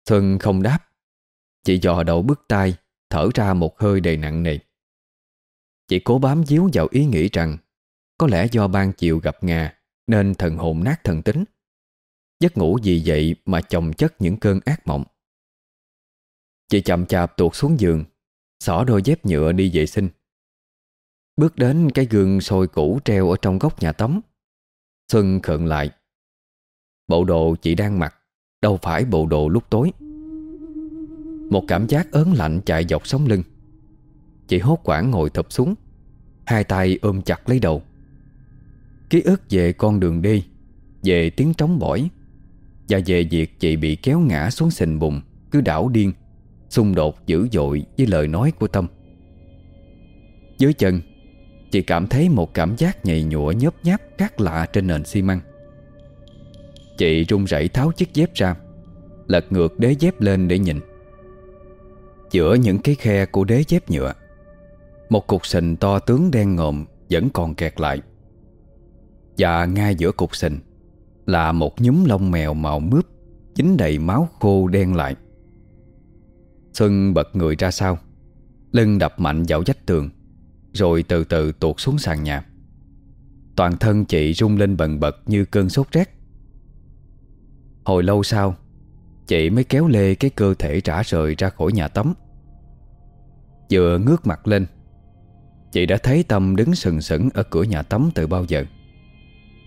Xuân không đáp. Chị dò đầu bước tay Thở ra một hơi đầy nặng nề. Chị cố bám díu vào ý nghĩ rằng Có lẽ do ban chiều gặp ngà Nên thần hồn nát thần tính Giấc ngủ vì vậy mà chồng chất những cơn ác mộng? Chị chậm chạp tuột xuống giường, Xỏ đôi dép nhựa đi vệ sinh. Bước đến cái gương sôi cũ treo ở trong góc nhà tắm. Xuân khợn lại. Bộ đồ chị đang mặc, Đâu phải bộ đồ lúc tối. Một cảm giác ớn lạnh chạy dọc sống lưng. Chị hốt quảng ngồi thập xuống, Hai tay ôm chặt lấy đầu. Ký ức về con đường đi, Về tiếng trống bỏi và về việc chị bị kéo ngã xuống sình bùn, Cứ đảo điên, Xung đột dữ dội với lời nói của Tâm. Dưới chân, Chị cảm thấy một cảm giác nhầy nhụa nhớp nháp khác lạ trên nền xi măng. Chị run rẩy tháo chiếc dép ra, Lật ngược đế dép lên để nhìn. Giữa những cái khe của đế dép nhựa, Một cục sình to tướng đen ngòm Vẫn còn kẹt lại. Và ngay giữa cục sình là một nhúm lông mèo màu mướp, Dính đầy máu khô đen lại. Xuân bật người ra sau, Lưng đập mạnh vào vách tường, Rồi từ từ tuột xuống sàn nhà. Toàn thân chị rung lên bần bật như cơn sốt rét. Hồi lâu sau, Chị mới kéo lê cái cơ thể trả rời ra khỏi nhà tắm. Vừa ngước mặt lên, Chị đã thấy Tâm đứng sừng sững ở cửa nhà tắm từ bao giờ.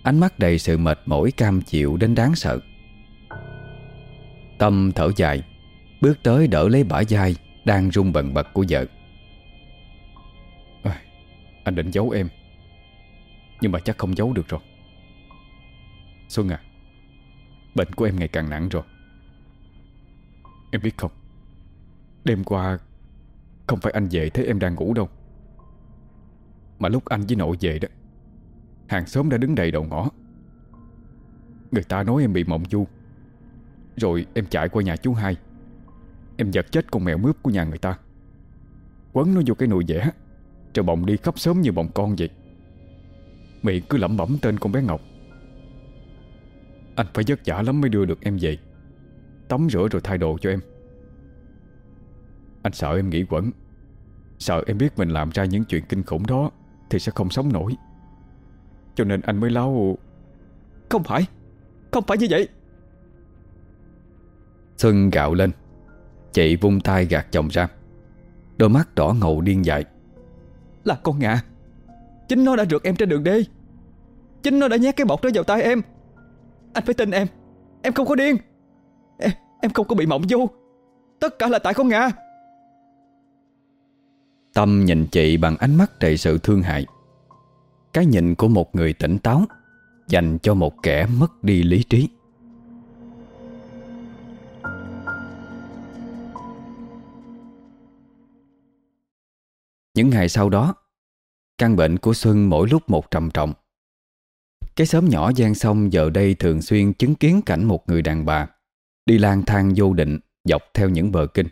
Ánh mắt đầy sự mệt mỏi cam chịu đến đáng sợ. Tâm thở dài Bước tới đỡ lấy bả vai Đang rung bần bật của vợ. À, Anh định giấu em Nhưng mà chắc không giấu được rồi. Xuân à Bệnh của em ngày càng nặng rồi. Em biết không Đêm qua Không phải anh về thấy em đang ngủ đâu Mà lúc anh với nội về đó Hàng xóm đã đứng đầy đầu ngõ. Người ta nói em bị mộng du. Rồi em chạy qua nhà chú hai. Em giật chết con mèo mướp của nhà người ta. Quấn nó vô cái nồi vẽ Rồi bồng đi khắp sớm như bồng con vậy. Miệng cứ lẩm bẩm tên con bé Ngọc. Anh phải vất vả lắm mới đưa được em về. Tắm rửa rồi thay đồ cho em. Anh sợ em nghĩ quẩn. Sợ em biết mình làm ra những chuyện kinh khủng đó Thì sẽ không sống nổi. Cho nên anh mới lau. Không phải Không phải như vậy. Xuân gạo lên Chị vung tay gạt chồng ra. Đôi mắt đỏ ngầu điên dại. Là con ngạ Chính nó đã rượt em trên đường đi. Chính nó đã nhét cái bọc đó vào tay em. Anh phải tin em. Em không có điên. Em, em không có bị mộng du. Tất cả là tại con ngạ Tâm nhìn chị bằng ánh mắt đầy sự thương hại cái nhìn của một người tỉnh táo, Dành cho một kẻ mất đi lý trí. Những ngày sau đó, Căn bệnh của Xuân mỗi lúc một trầm trọng. Cái xóm nhỏ gian sông giờ đây thường xuyên chứng kiến cảnh một người đàn bà Đi lang thang vô định, dọc theo những bờ kinh.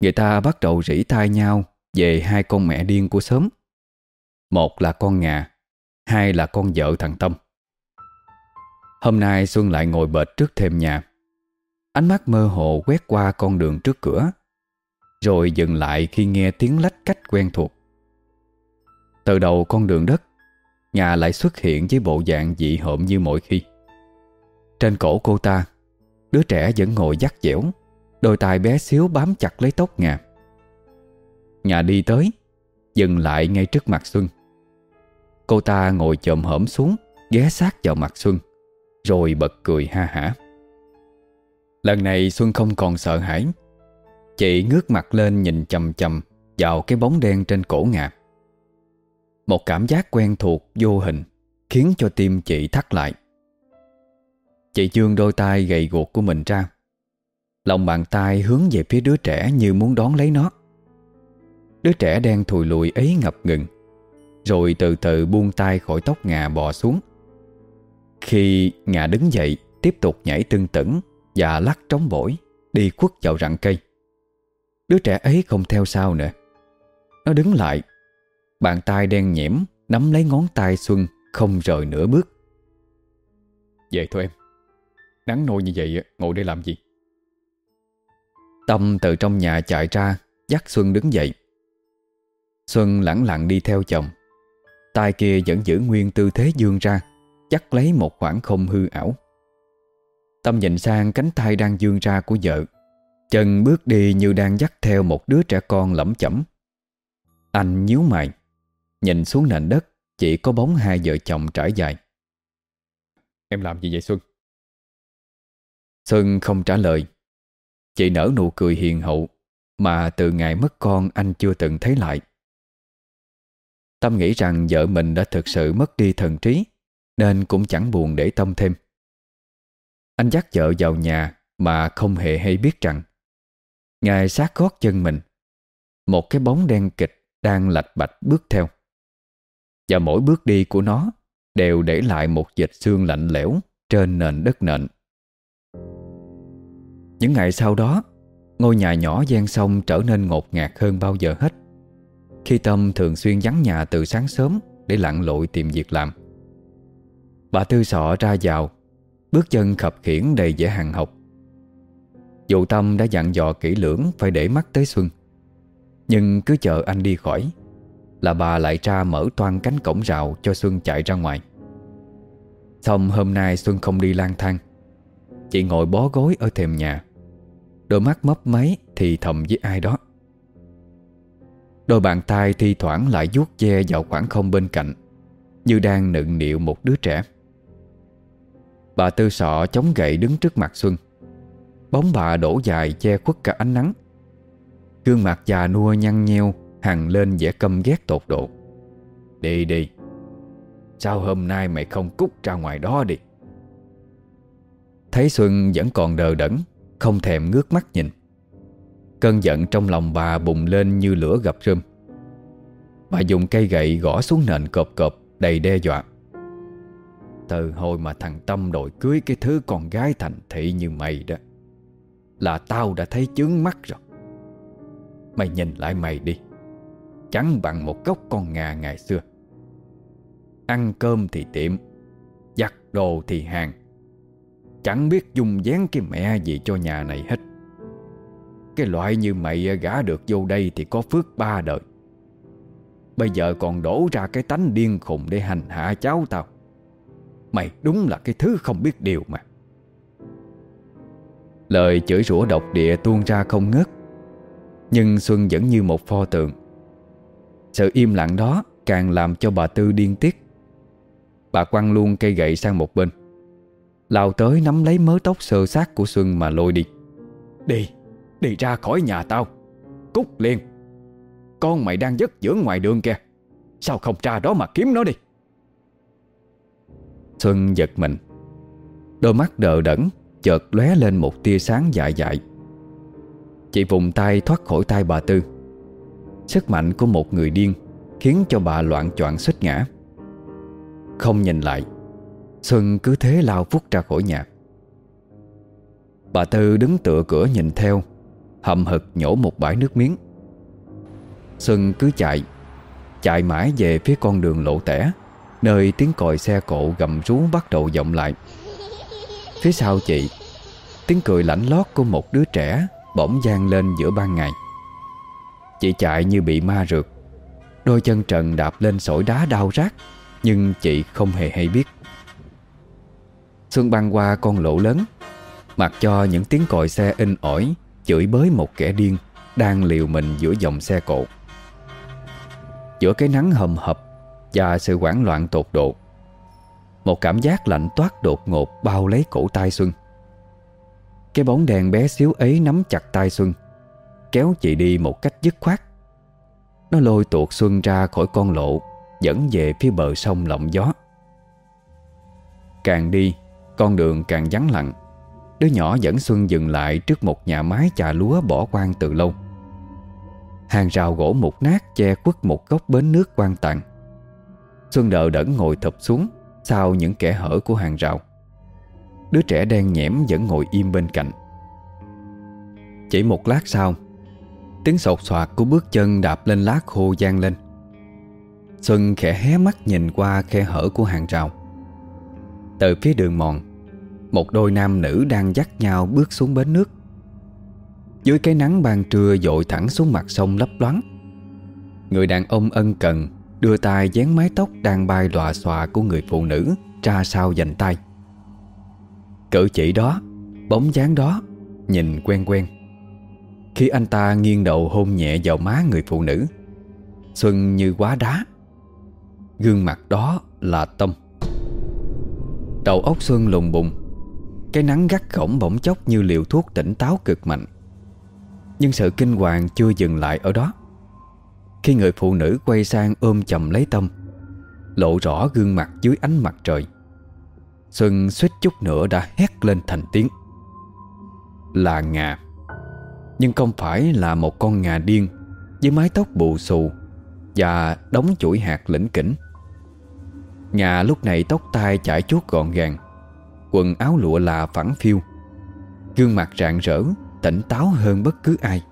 Người ta bắt đầu rỉ tai nhau về hai con mẹ điên của xóm. Một là con ngà, Hai là con vợ thằng Tâm. Hôm nay Xuân lại ngồi bệt trước thêm nhà. Ánh mắt mơ hồ quét qua con đường trước cửa, Rồi dừng lại khi nghe tiếng lách cách quen thuộc. Từ đầu con đường đất, Nhà lại xuất hiện với bộ dạng dị hợm như mọi khi. Trên cổ cô ta, Đứa trẻ vẫn ngồi dắt dẻo, Đôi tay bé xíu bám chặt lấy tóc ngà. Nhà đi tới, Dừng lại ngay trước mặt Xuân. Cô ta ngồi chồm hổm xuống, Ghé sát vào mặt Xuân, Rồi bật cười ha hả. Lần này Xuân không còn sợ hãi Chị ngước mặt lên nhìn chầm chầm Vào cái bóng đen trên cổ ngà. Một cảm giác quen thuộc vô hình Khiến cho tim chị thắt lại. Chị dương đôi tay gầy guộc của mình ra, Lòng bàn tay hướng về phía đứa trẻ như muốn đón lấy nó. Đứa trẻ đen thùi lùi ấy ngập ngừng. Rồi từ từ buông tay khỏi tóc ngà bò xuống. Khi ngà đứng dậy, Tiếp tục nhảy tưng tửng Và lắc trống bổi, Đi quất vào rặng cây. Đứa trẻ ấy không theo sau nữa. Nó đứng lại, Bàn tay đen nhiễm Nắm lấy ngón tay Xuân Không rời nửa bước. Về thôi em, Nắng nôi như vậy, ngồi đây làm gì? Tâm từ trong nhà chạy ra, Dắt Xuân đứng dậy. Xuân lẳng lặng đi theo chồng tay kia vẫn giữ nguyên tư thế dương ra Chắc lấy một khoảng không hư ảo. Tâm nhìn sang cánh tay đang dương ra của vợ. Chân bước đi như đang dắt theo một đứa trẻ con lẩm chẩm. Anh nhíu mày Nhìn xuống nền đất Chỉ có bóng hai vợ chồng trải dài. Em làm gì vậy Xuân? Xuân không trả lời. Chị nở nụ cười hiền hậu Mà từ ngày mất con anh chưa từng thấy lại Tâm nghĩ rằng vợ mình đã thực sự mất đi thần trí, Nên cũng chẳng buồn để tâm thêm. Anh dắt vợ vào nhà Mà không hề hay biết rằng, Ngài sát gót chân mình. Một cái bóng đen kịch Đang lạch bạch bước theo. Và mỗi bước đi của nó Đều để lại một dịch xương lạnh lẽo Trên nền đất nện những ngày sau đó, Ngôi nhà nhỏ gian sông trở nên ngột ngạt hơn bao giờ hết. Khi Tâm thường xuyên vắng nhà từ sáng sớm Để lặn lội tìm việc làm. Bà Tư sọ ra vào, Bước chân khập khiển đầy vẻ hàng học. Dù Tâm đã dặn dò kỹ lưỡng Phải để mắt tới Xuân, Nhưng cứ chờ anh đi khỏi Là bà lại ra mở toan cánh cổng rào Cho Xuân chạy ra ngoài. Xong hôm nay Xuân không đi lang thang Chị ngồi bó gối ở thềm nhà. Đôi mắt mấp máy thì thầm với ai đó. Đôi bàn tay thi thoảng lại vuốt ve vào khoảng không bên cạnh, Như đang nựng niệu một đứa trẻ. Bà tư sọ chống gậy đứng trước mặt Xuân. Bóng bà đổ dài che khuất cả ánh nắng. Gương mặt già nua nhăn nheo, Hằng lên vẻ căm ghét tột độ. Đi đi. Sao hôm nay mày không cút ra ngoài đó đi? Thấy Xuân vẫn còn đờ đẫn, không thèm ngước mắt nhìn. Cơn giận trong lòng bà bùng lên như lửa gặp rơm. Bà dùng cây gậy gõ xuống nền cộp cộp đầy đe dọa. Từ hồi mà thằng Tâm đòi cưới cái thứ con gái thành thị như mày đó, Là tao đã thấy chướng mắt rồi. Mày nhìn lại mày đi, Chẳng bằng một gốc con ngà ngày xưa. Ăn cơm thì tiệm, Giặt đồ thì hàng, Chẳng biết dùng dán cái mẹ gì cho nhà này hết. Cái loại như mày gả được vô đây Thì có phước ba đời. Bây giờ còn đổ ra cái tánh điên khùng Để hành hạ cháu tao. Mày đúng là cái thứ không biết điều mà. Lời chửi rủa độc địa tuôn ra không ngớt Nhưng Xuân vẫn như một pho tượng. Sự im lặng đó càng làm cho bà Tư điên tiết. Bà quăng luôn cây gậy sang một bên Lao tới nắm lấy mớ tóc sơ sát của Xuân mà lôi đi. Đi, đi ra khỏi nhà tao. Cút liền. Con mày đang giấc dưỡng ngoài đường kìa. Sao không ra đó mà kiếm nó đi? Xuân giật mình. Đôi mắt đờ đẫn, Chợt lóe lên một tia sáng dại dại. Chị vùng tay thoát khỏi tay bà Tư. Sức mạnh của một người điên Khiến cho bà loạn choạng suýt ngã. Không nhìn lại, Xuân cứ thế lao phút ra khỏi nhà. Bà Tư đứng tựa cửa nhìn theo. Hậm hực nhổ một bãi nước miếng. Xuân cứ chạy Chạy mãi về phía con đường lộ tẻ, Nơi tiếng còi xe cộ gầm rú bắt đầu vọng lại. Phía sau chị, Tiếng cười lạnh lót của một đứa trẻ Bỗng gian lên giữa ban ngày. Chị chạy như bị ma rượt, Đôi chân trần đạp lên sỏi đá đau rát, Nhưng chị không hề hay biết. Xuân băng qua con lộ lớn, Mặc cho những tiếng còi xe in ỏi Chửi bới một kẻ điên Đang liều mình giữa dòng xe cộ. Giữa cái nắng hầm hập Và sự hoảng loạn tột độ, Một cảm giác lạnh toát đột ngột Bao lấy cổ tay Xuân. Cái bóng đèn bé xíu ấy nắm chặt tay Xuân, Kéo chị đi một cách dứt khoát. Nó lôi tuột Xuân ra khỏi con lộ, Dẫn về phía bờ sông lộng gió. Càng đi, Con đường càng vắng lặng. Đứa nhỏ dẫn Xuân dừng lại Trước một nhà mái chà lúa bỏ quan từ lâu. Hàng rào gỗ mục nát Che khuất một góc bến nước quan tàn. Xuân đỡ đẫn ngồi thập xuống Sau những kẻ hở của hàng rào. Đứa trẻ đen nhẽm vẫn ngồi im bên cạnh. Chỉ một lát sau, Tiếng sột soạt của bước chân đạp lên lá khô gian lên. Xuân khẽ hé mắt nhìn qua khe hở của hàng rào. Từ phía đường mòn một đôi nam nữ đang dắt nhau bước xuống bến nước. Dưới cái nắng ban trưa dội thẳng xuống mặt sông lấp loáng, Người đàn ông ân cần Đưa tay dán mái tóc đang bay lòa xòa của người phụ nữ Ra sau dành tay. Cử chỉ đó, Bóng dáng đó, Nhìn quen quen. Khi anh ta nghiêng đầu hôn nhẹ vào má người phụ nữ, Xuân như quá đá. Gương mặt đó là Tâm. Đầu óc Xuân lùng bùng cái nắng gắt gỏng bỗng chốc như liều thuốc tỉnh táo cực mạnh. Nhưng sự kinh hoàng chưa dừng lại ở đó. Khi người phụ nữ quay sang ôm chầm lấy Tâm, Lộ rõ gương mặt dưới ánh mặt trời. Xuân suýt chút nữa đã hét lên thành tiếng. Là ngà. Nhưng không phải là một con ngà điên Với mái tóc bù xù Và đóng chuỗi hạt lĩnh kỉnh. Ngà lúc này tóc tai chải chuốt gọn gàng. Quần áo lụa là phẳng phiu. Gương mặt rạng rỡ, Tỉnh táo hơn bất cứ ai.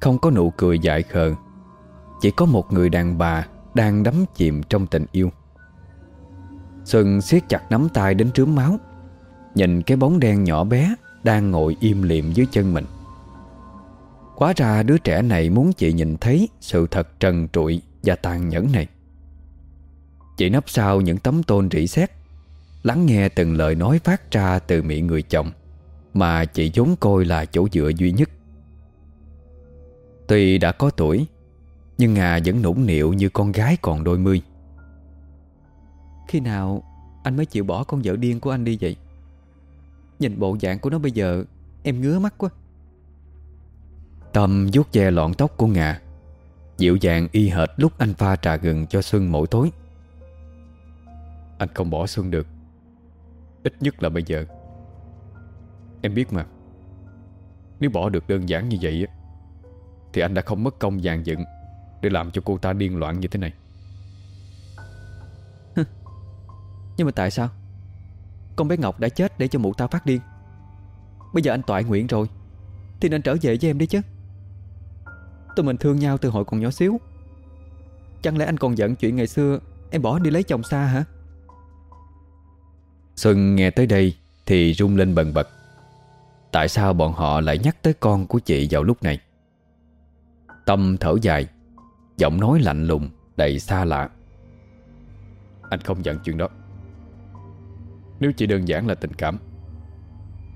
Không có nụ cười dại khờ, Chỉ có một người đàn bà Đang đắm chìm trong tình yêu. Xuân siết chặt nắm tay đến trướm máu, Nhìn cái bóng đen nhỏ bé Đang ngồi im liệm dưới chân mình. Quá ra đứa trẻ này muốn chị nhìn thấy Sự thật trần trụi và tàn nhẫn này. Chị nấp sau những tấm tôn rỉ sét Lắng nghe từng lời nói phát ra từ miệng người chồng Mà chị vốn coi là chỗ dựa duy nhất. Tuy đã có tuổi Nhưng Ngà vẫn nũng nịu như con gái còn đôi mươi. Khi nào anh mới chịu bỏ con vợ điên của anh đi vậy? Nhìn bộ dạng của nó bây giờ Em ngứa mắt quá. Tâm vuốt ve lọn tóc của Ngà Dịu dàng y hệt lúc anh pha trà gừng cho Xuân mỗi tối. Anh không bỏ Xuân được Ít nhất là bây giờ. Em biết mà. Nếu bỏ được đơn giản như vậy Thì anh đã không mất công dàn dựng Để làm cho cô ta điên loạn như thế này. Nhưng mà tại sao? Con bé Ngọc đã chết để cho mụ ta phát điên. Bây giờ anh toại nguyện rồi, Thì nên trở về với em đi chứ. Tụi mình thương nhau từ hồi còn nhỏ xíu. Chẳng lẽ anh còn giận chuyện ngày xưa Em bỏ đi lấy chồng xa hả? Xuân nghe tới đây Thì rung lên bần bật. Tại sao bọn họ lại nhắc tới con của chị vào lúc này? Tâm thở dài, Giọng nói lạnh lùng, Đầy xa lạ. Anh không giận chuyện đó. Nếu chỉ đơn giản là tình cảm,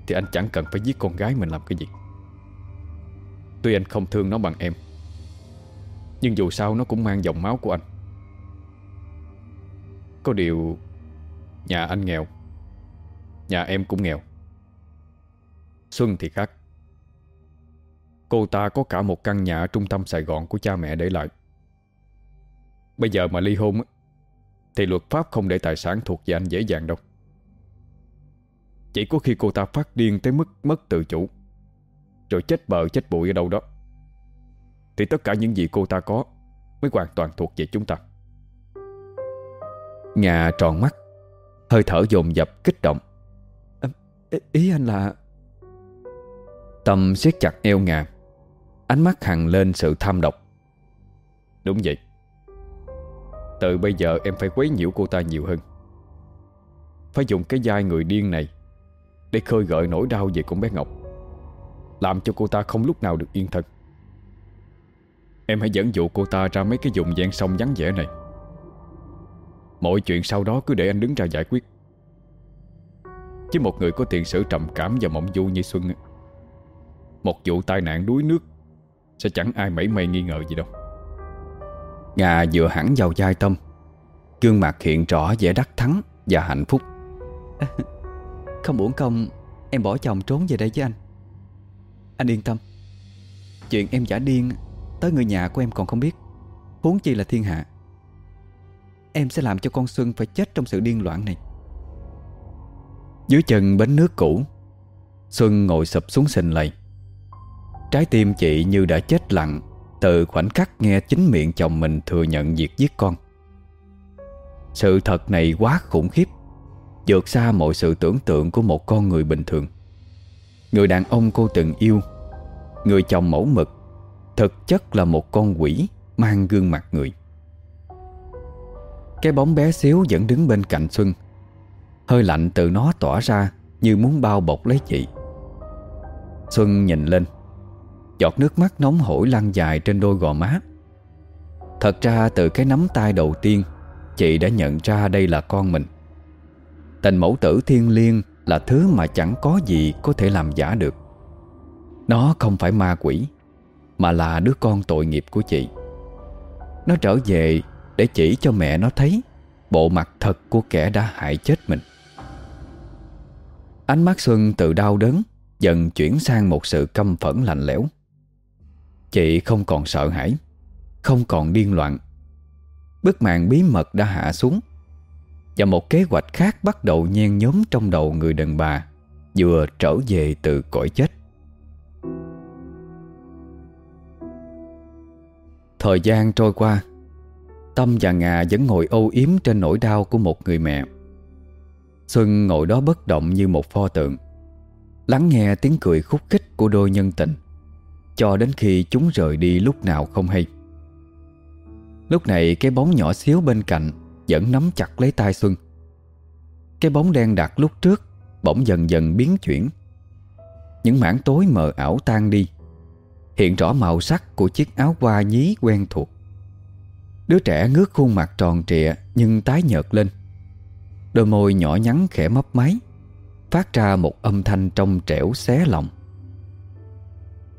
Thì anh chẳng cần phải giết con gái mình làm cái gì. Tuy anh không thương nó bằng em, Nhưng dù sao nó cũng mang dòng máu của anh. Có điều, Nhà anh nghèo Nhà em cũng nghèo. Xuân thì khác. Cô ta có cả một căn nhà ở trung tâm Sài Gòn của cha mẹ để lại. Bây giờ mà ly hôn Thì luật pháp không để tài sản thuộc về anh dễ dàng đâu. Chỉ có khi cô ta phát điên tới mức mất tự chủ, Rồi chết bờ chết bụi ở đâu đó, Thì tất cả những gì cô ta có Mới hoàn toàn thuộc về chúng ta. Ngà tròn mắt, Hơi thở dồn dập, kích động. Ý, ý anh là Tâm siết chặt eo ngà, Ánh mắt hằng lên sự tham độc. Đúng vậy. Từ bây giờ em phải quấy nhiễu cô ta nhiều hơn. Phải dùng cái vai người điên này Để khơi gợi nỗi đau về con bé Ngọc. Làm cho cô ta không lúc nào được yên thân. Em hãy dẫn dụ cô ta ra mấy cái vùng gian sông vắng vẻ này. Mọi chuyện sau đó cứ để anh đứng ra giải quyết. Chứ một người có tiền sử trầm cảm và mộng du như Xuân. Một vụ tai nạn đuối nước Sẽ chẳng ai mảy may nghi ngờ gì đâu. Ngà dựa hẳn vào vai Tâm. Gương mặt hiện rõ vẻ đắc thắng Và hạnh phúc. Không uổng công, Em bỏ chồng trốn về đây với anh. Anh yên tâm. Chuyện em giả điên Tới người nhà của em còn không biết. Huống chi là thiên hạ. Em sẽ làm cho con Xuân phải chết trong sự điên loạn này. Dưới chân bến nước cũ, Xuân ngồi sụp xuống sình lầy. Trái tim chị như đã chết lặng Từ khoảnh khắc nghe chính miệng chồng mình thừa nhận việc giết con. Sự thật này quá khủng khiếp, vượt xa mọi sự tưởng tượng của một con người bình thường. Người đàn ông cô từng yêu, Người chồng mẫu mực, Thực chất là một con quỷ Mang gương mặt người. Cái bóng bé xíu vẫn đứng bên cạnh Xuân Hơi lạnh từ nó tỏa ra Như muốn bao bọc lấy chị. Xuân nhìn lên. Giọt nước mắt nóng hổi lăn dài trên đôi gò má. Thật ra từ cái nắm tay đầu tiên, Chị đã nhận ra đây là con mình. Tình mẫu tử thiên liêng Là thứ mà chẳng có gì có thể làm giả được. Nó không phải ma quỷ, Mà là đứa con tội nghiệp của chị. Nó trở về Để chỉ cho mẹ nó thấy Bộ mặt thật của kẻ đã hại chết mình. Ánh mắt Xuân từ đau đớn, Dần chuyển sang một sự căm phẫn lạnh lẽo. Chị không còn sợ hãi, Không còn điên loạn. Bức màn bí mật đã hạ xuống Và một kế hoạch khác bắt đầu nhen nhóm trong đầu người đàn bà, Vừa trở về từ cõi chết. Thời gian trôi qua, Tâm và Ngà vẫn ngồi âu yếm trên nỗi đau của một người mẹ. Xuân ngồi đó bất động như một pho tượng, Lắng nghe tiếng cười khúc khích của đôi nhân tình. Cho đến khi chúng rời đi lúc nào không hay. Lúc này cái bóng nhỏ xíu bên cạnh Vẫn nắm chặt lấy tay Xuân. Cái bóng đen đặc lúc trước Bỗng dần dần biến chuyển. Những mảng tối mờ ảo tan đi, Hiện rõ màu sắc của chiếc áo hoa nhí quen thuộc. Đứa trẻ ngước khuôn mặt tròn trịa Nhưng tái nhợt lên. Đôi môi nhỏ nhắn khẽ mấp máy Phát ra một âm thanh trong trẻo xé lòng.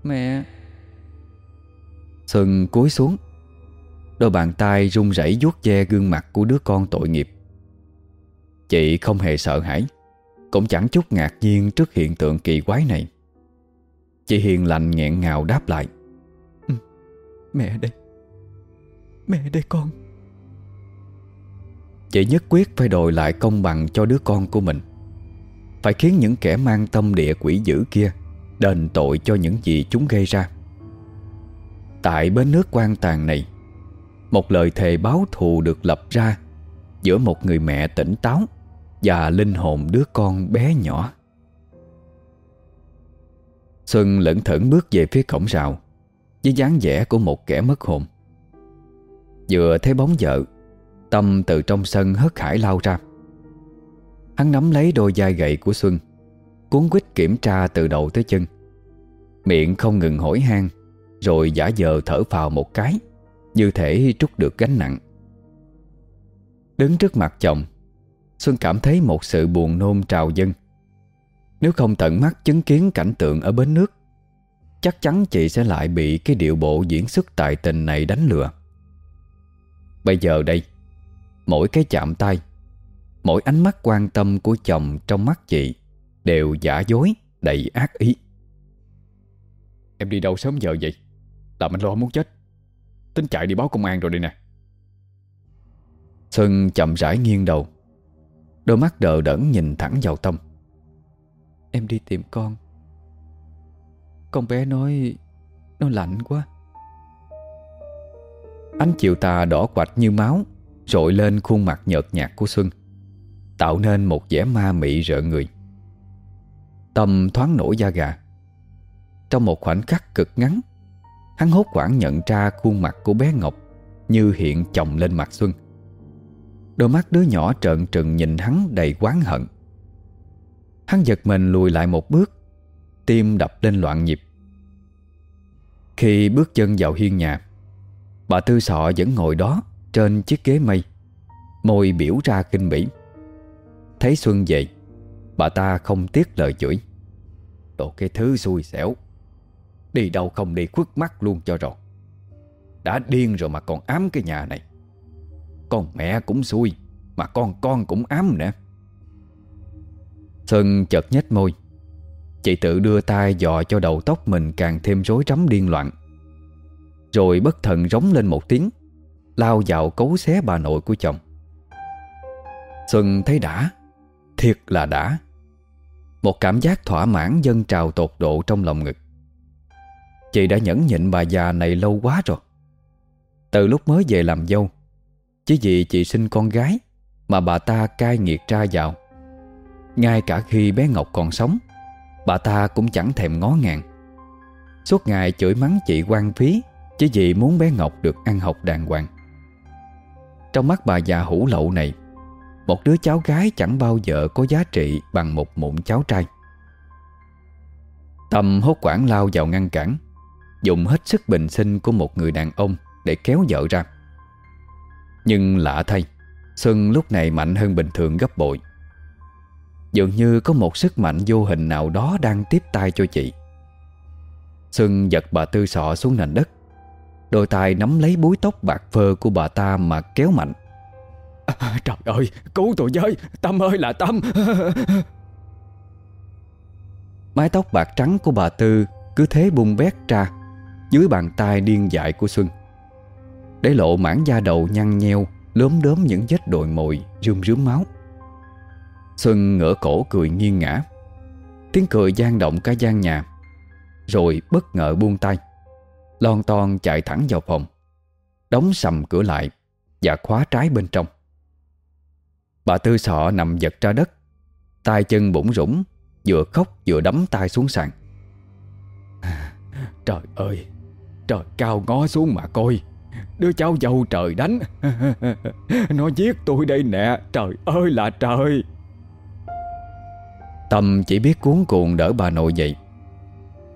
Mẹ. Xuân cúi xuống Đôi bàn tay run rẩy vuốt ve gương mặt của đứa con tội nghiệp. Chị không hề sợ hãi Cũng chẳng chút ngạc nhiên trước hiện tượng kỳ quái này. Chị hiền lành nghẹn ngào đáp lại. Ừ, Mẹ đây Mẹ đây con Chị nhất quyết phải đòi lại công bằng cho đứa con của mình. Phải khiến những kẻ mang tâm địa quỷ dữ kia Đền tội cho những gì chúng gây ra. Tại bến nước quan tàn này, Một lời thề báo thù được lập ra Giữa một người mẹ tỉnh táo Và linh hồn đứa con bé nhỏ. Xuân lẩn thẩn bước về phía cổng rào Với dáng vẻ của một kẻ mất hồn. Vừa thấy bóng vợ Tâm từ trong sân hớt hải lao ra. Hắn nắm lấy đôi vai gậy của Xuân, Cuốn quýt kiểm tra từ đầu tới chân. Miệng không ngừng hỏi han, Rồi giả vờ thở phào một cái, Như thể trút được gánh nặng. Đứng trước mặt chồng, Xuân cảm thấy một sự buồn nôn trào dâng. Nếu không tận mắt chứng kiến cảnh tượng ở bến nước, Chắc chắn chị sẽ lại bị cái điệu bộ diễn xuất tài tình này đánh lừa. Bây giờ đây Mỗi cái chạm tay Mỗi ánh mắt quan tâm của chồng trong mắt chị Đều giả dối đầy ác ý. Em đi đâu sớm giờ vậy? Làm anh lo muốn chết. Tính chạy đi báo công an rồi đây nè. Xuân chậm rãi nghiêng đầu Đôi mắt đờ đẫn nhìn thẳng vào Tâm. Em đi tìm con. Con bé nói Nó lạnh quá. Ánh chiều tà đỏ quạch như máu Rội lên khuôn mặt nhợt nhạt của Xuân, Tạo nên một vẻ ma mị rợn người. Tâm thoáng nổi da gà. Trong một khoảnh khắc cực ngắn, Hắn hốt quảng nhận ra khuôn mặt của bé Ngọc Như hiện chồng lên mặt Xuân. Đôi mắt đứa nhỏ trợn trừng nhìn hắn đầy quán hận. Hắn giật mình lùi lại một bước, Tim đập lên loạn nhịp. Khi bước chân vào hiên nhà, Bà Tư Sọ vẫn ngồi đó trên chiếc ghế mây. Môi biểu ra kinh bỉ. Thấy Xuân về, Bà ta không tiếc lời chửi. Đồ cái thứ xui xẻo, Đi đâu không đi khuất mắt luôn cho rồi. Đã điên rồi mà còn ám cái nhà này. Con mẹ cũng xui, Mà con con cũng ám nữa. Xuân chợt nhếch môi. Chị tự đưa tay dò cho đầu tóc mình càng thêm rối rắm điên loạn. Rồi bất thần rống lên một tiếng. Lao vào cấu xé bà nội của chồng. Xuân thấy đã, Thiệt là đã. Một cảm giác thỏa mãn dâng trào tột độ trong lòng ngực. Chị đã nhẫn nhịn bà già này lâu quá rồi. Từ lúc mới về làm dâu, Chỉ vì chị sinh con gái Mà bà ta cai nghiệt ra vào. Ngay cả khi bé Ngọc còn sống, Bà ta cũng chẳng thèm ngó ngàng. Suốt ngày chửi mắng chị quan phí Chỉ vì muốn bé Ngọc được ăn học đàng hoàng. Trong mắt bà già hủ lậu này, Một đứa cháu gái chẳng bao giờ có giá trị Bằng một mụn cháu trai. Tâm hốt quảng lao vào ngăn cản, Dùng hết sức bình sinh của một người đàn ông Để kéo vợ ra. Nhưng lạ thay, Xuân lúc này mạnh hơn bình thường gấp bội. Dường như có một sức mạnh vô hình nào đó Đang tiếp tay cho chị. Xuân giật bà Tư sọ xuống nền đất Đôi tay nắm lấy búi tóc bạc phơ của bà ta mà kéo mạnh. À, Trời ơi, cứu tôi với Tâm ơi là Tâm. Mái tóc bạc trắng của bà Tư Cứ thế bung bét ra Dưới bàn tay điên dại của Xuân. Để lộ mảng da đầu nhăn nheo Lốm đốm những vết đồi mồi Rươm rướm máu. Xuân ngửa cổ cười nghiêng ngã Tiếng cười gian động cả gian nhà Rồi bất ngờ buông tay Lon ton chạy thẳng vào phòng. Đóng sầm cửa lại Và khóa trái bên trong. Bà Tư Sọ nằm giật ra đất tay chân bủng rủng Vừa khóc vừa đấm tay xuống sàn. Trời ơi Trời cao ngó xuống mà coi. Đứa cháu dâu trời đánh. Nó giết tôi đây nè Trời ơi là trời. Tâm chỉ biết cuốn cuồng đỡ bà nội dậy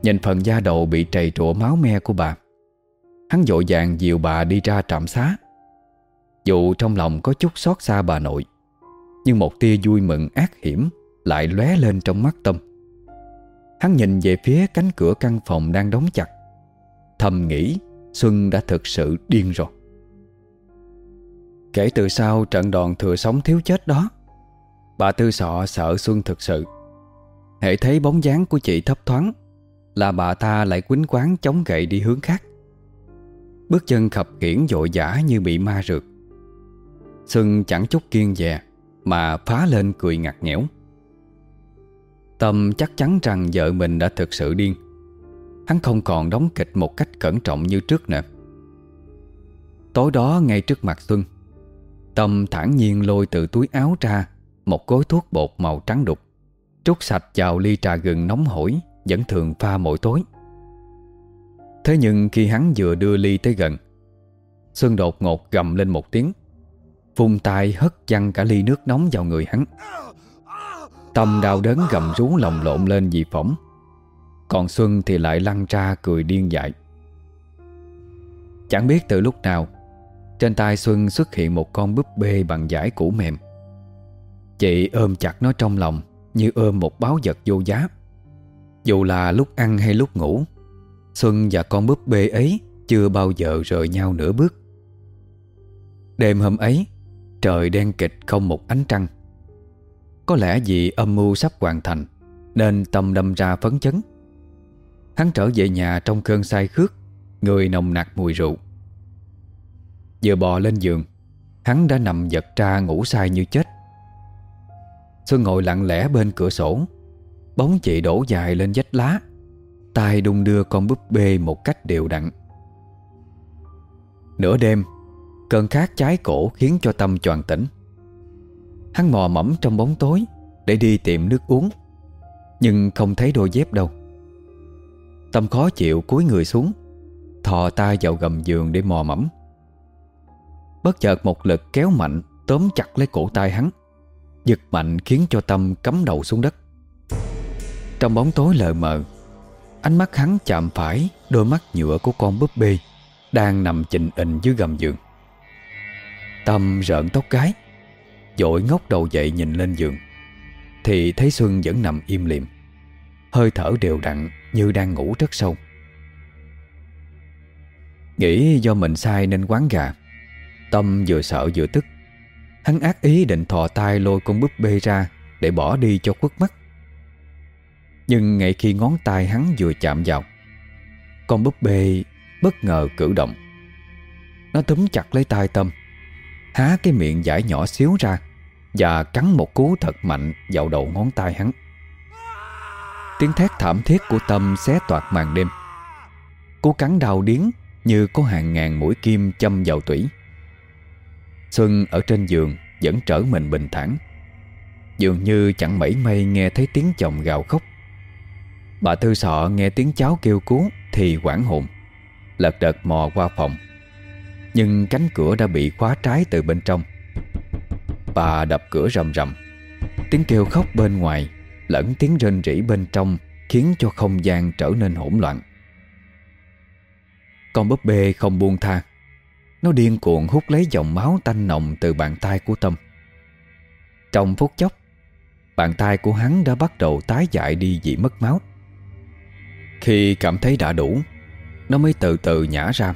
Nhìn phần da đầu bị trầy trụa máu me của bà. Hắn dội vàng dìu bà đi ra trạm xá. Dù trong lòng có chút xót xa bà nội, Nhưng một tia vui mừng ác hiểm Lại lóe lên trong mắt Tâm. Hắn nhìn về phía cánh cửa căn phòng đang đóng chặt. Thầm nghĩ Xuân đã thực sự điên rồi. Kể từ sau trận đòn thừa sống thiếu chết đó, Bà Tư Sọ sợ Xuân thực sự. Hệ thấy bóng dáng của chị thấp thoáng là bà ta lại quýnh quán chống gậy đi hướng khác. Bước chân khập khiển dội dã như bị ma rượt. Xuân chẳng chút kiên dè, Mà phá lên cười ngặt nghẽo. Tâm chắc chắn rằng vợ mình đã thực sự điên. Hắn không còn đóng kịch một cách cẩn trọng như trước nữa. Tối đó ngay trước mặt Xuân, Tâm thản nhiên lôi từ túi áo ra Một gói thuốc bột màu trắng đục, Trút sạch vào ly trà gừng nóng hổi. Vẫn thường pha mỗi tối. Thế nhưng khi hắn vừa đưa ly tới gần Xuân đột ngột gầm lên một tiếng, Vung tay hất văng cả ly nước nóng vào người hắn. Tâm đau đớn gầm rú lồng lộn lên vì phỏng, Còn Xuân thì lại lăn ra cười điên dại. Chẳng biết từ lúc nào, Trên tay Xuân xuất hiện một con búp bê bằng vải cũ mềm. Chị ôm chặt nó trong lòng Như ôm một báo vật vô giá. Dù là lúc ăn hay lúc ngủ, Xuân và con búp bê ấy Chưa bao giờ rời nhau nửa bước. Đêm hôm ấy, Trời đen kịch không một ánh trăng. Có lẽ vì âm mưu sắp hoàn thành, Nên tâm đâm ra phấn chấn. Hắn trở về nhà trong cơn say khước, Người nồng nặc mùi rượu. Vừa bò lên giường, Hắn đã nằm giật ra ngủ say như chết. Xuân ngồi lặng lẽ bên cửa sổ Bóng chị đổ dài lên vách lá. Tay đung đưa con búp bê một cách đều đặn. Nửa đêm, Cơn khát trái cổ khiến cho Tâm choàng tỉnh. Hắn mò mẫm trong bóng tối Để đi tìm nước uống, Nhưng không thấy đôi dép đâu. Tâm khó chịu cúi người xuống, Thò tay vào gầm giường để mò mẫm. Bất chợt một lực kéo mạnh Tóm chặt lấy cổ tay hắn, Giật mạnh khiến cho Tâm cắm đầu xuống đất. Trong bóng tối lờ mờ, Ánh mắt hắn chạm phải Đôi mắt nhựa của con búp bê Đang nằm chình ịnh dưới gầm giường. Tâm rợn tóc gái Dội ngóc đầu dậy nhìn lên giường. Thì thấy Xuân vẫn nằm im liệm Hơi thở đều đặn Như đang ngủ rất sâu. Nghĩ do mình sai nên quán gà, Tâm vừa sợ vừa tức. Hắn ác ý định thò tay lôi con búp bê ra Để bỏ đi cho khuất mắt. Nhưng ngay khi ngón tay hắn vừa chạm vào, Con búp bê bất ngờ cử động. Nó túm chặt lấy tay Tâm, Há cái miệng giải nhỏ xíu ra Và cắn một cú thật mạnh vào đầu ngón tay hắn. Tiếng thét thảm thiết của Tâm xé toạc màn đêm. Cú cắn đau điếng Như có hàng ngàn mũi kim châm vào tủy. Xuân ở trên giường Vẫn trở mình bình thản, Dường như chẳng mảy may nghe thấy tiếng chồng gào khóc. Bà thư Sọ nghe tiếng cháu kêu cứu Thì quảng hồn. Lật đật mò qua phòng. Nhưng cánh cửa đã bị khóa trái từ bên trong. Bà đập cửa rầm rầm. Tiếng kêu khóc bên ngoài Lẫn tiếng rên rỉ bên trong Khiến cho không gian trở nên hỗn loạn. Con búp bê không buông tha. Nó điên cuồng hút lấy dòng máu tanh nồng Từ bàn tay của Tâm. Trong phút chốc, Bàn tay của hắn đã bắt đầu tái dại đi vì mất máu. Khi cảm thấy đã đủ, Nó mới từ từ nhả ra.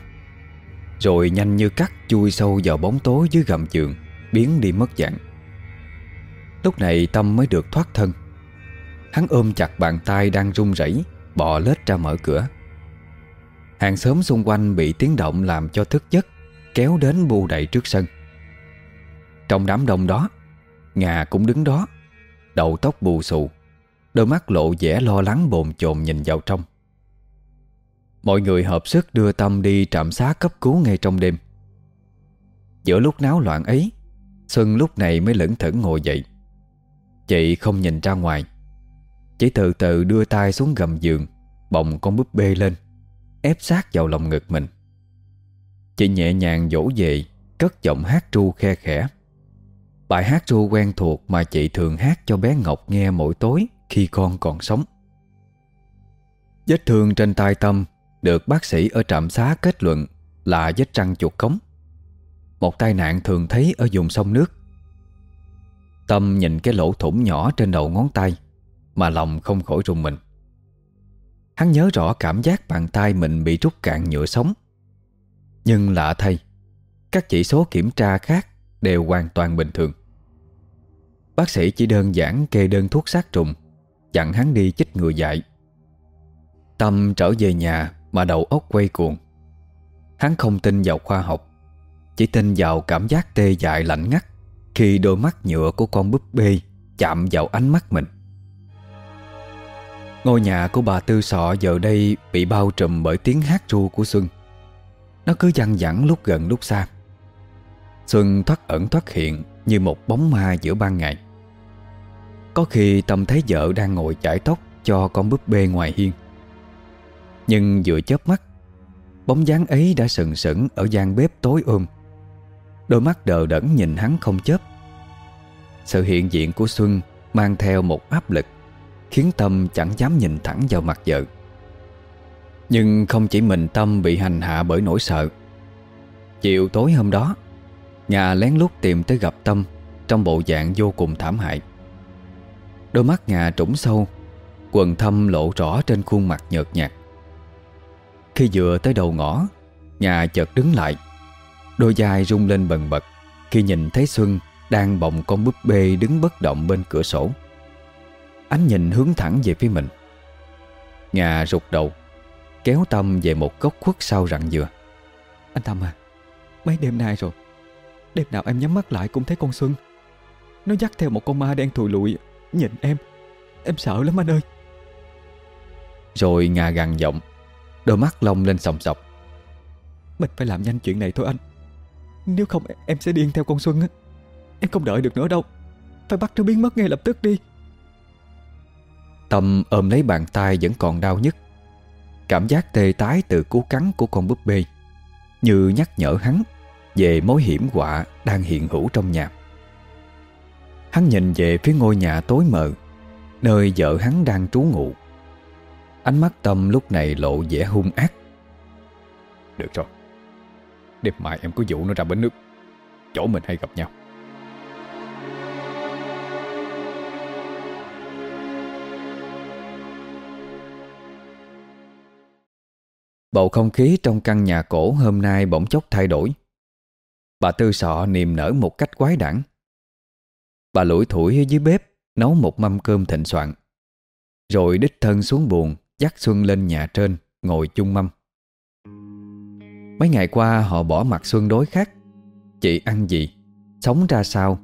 Rồi nhanh như cắt chui sâu vào bóng tối dưới gầm giường, Biến đi mất dạng. Lúc này Tâm mới được thoát thân. Hắn ôm chặt bàn tay đang run rẩy, Bò lết ra mở cửa. Hàng xóm xung quanh bị tiếng động làm cho thức giấc, Kéo đến bu đầy trước sân. Trong đám đông đó, Ngà cũng đứng đó, Đầu tóc bù xù, Đôi mắt lộ vẻ lo lắng bồn chồn nhìn vào trong. Mọi người hợp sức đưa Tâm đi trạm xá cấp cứu ngay trong đêm. Giữa lúc náo loạn ấy, Xuân lúc này mới lững thững ngồi dậy. Chị không nhìn ra ngoài. Chỉ từ từ đưa tay xuống gầm giường, Bồng con búp bê lên, Ép sát vào lòng ngực mình. Chị nhẹ nhàng dỗ về, Cất giọng hát ru khe khẽ. Bài hát ru quen thuộc Mà chị thường hát cho bé Ngọc nghe mỗi tối Khi con còn sống. Vết thương trên tay Tâm được bác sĩ ở trạm xá kết luận Là vết răng chuột cống. Một tai nạn thường thấy ở vùng sông nước. Tâm nhìn cái lỗ thủng nhỏ trên đầu ngón tay Mà lòng không khỏi rùng mình. Hắn nhớ rõ cảm giác bàn tay mình bị rút cạn nhựa sống. Nhưng lạ thay, Các chỉ số kiểm tra khác đều hoàn toàn bình thường. Bác sĩ chỉ đơn giản kê đơn thuốc sát trùng, Dặn hắn đi chích ngừa dại. Tâm trở về nhà mà đầu óc quay cuồng. Hắn không tin vào khoa học, Chỉ tin vào cảm giác tê dại lạnh ngắt Khi đôi mắt nhựa của con búp bê Chạm vào ánh mắt mình. Ngôi nhà của bà Tư Sọ giờ đây Bị bao trùm bởi tiếng hát ru của Xuân. Nó cứ văng vẳng lúc gần lúc xa. Xuân thoát ẩn thoát hiện Như một bóng ma giữa ban ngày. Có khi Tâm thấy vợ đang ngồi chải tóc Cho con búp bê ngoài hiên. Nhưng vừa chớp mắt, Bóng dáng ấy đã sừng sững Ở gian bếp tối ôm Đôi mắt đờ đẫn nhìn hắn không chớp. Sự hiện diện của Xuân Mang theo một áp lực, Khiến Tâm chẳng dám nhìn thẳng vào mặt vợ. Nhưng không chỉ mình Tâm bị hành hạ bởi nỗi sợ. Chiều tối hôm đó, Nga lén lút tìm tới gặp Tâm Trong bộ dạng vô cùng thảm hại. Đôi mắt Nga trũng sâu, Quần thâm lộ rõ trên khuôn mặt nhợt nhạt. Khi vừa tới đầu ngõ, nhà chợt đứng lại. Đôi vai rung lên bần bật Khi nhìn thấy Xuân Đang bồng con búp bê đứng bất động bên cửa sổ. Ánh nhìn hướng thẳng về phía mình. Nhà rụt đầu, Kéo Tâm về một góc khuất sau rặng dừa. Anh Tâm à Mấy đêm nay rồi, Đêm nào em nhắm mắt lại cũng thấy con Xuân. Nó dắt theo một con ma đen thùi lụi, Nhìn em Em sợ lắm anh ơi. Rồi Ngà gằn giọng. Đôi mắt lông lên sòng sọc. Mình phải làm nhanh chuyện này thôi anh. Nếu không em sẽ điên theo con Xuân á. Em không đợi được nữa đâu. Phải bắt nó biến mất ngay lập tức đi. Tâm ôm lấy bàn tay vẫn còn đau nhức. Cảm giác tê tái từ cú cắn của con búp bê Như nhắc nhở hắn Về mối hiểm họa đang hiện hữu trong nhà. Hắn nhìn về phía ngôi nhà tối mờ Nơi vợ hắn đang trú ngụ Ánh mắt Tâm lúc này lộ vẻ hung ác. Được rồi. Đêm mai em có dụ nó ra bến nước. Chỗ mình hay gặp nhau. Bầu không khí trong căn nhà cổ hôm nay bỗng chốc thay đổi. Bà Tư Sọ niềm nở một cách quái đản. Bà lủi thủi ở dưới bếp Nấu một mâm cơm thịnh soạn Rồi đích thân xuống buồn Dắt Xuân lên nhà trên, Ngồi chung mâm. Mấy ngày qua, họ bỏ mặt Xuân đối khác. Chị ăn gì, Sống ra sao,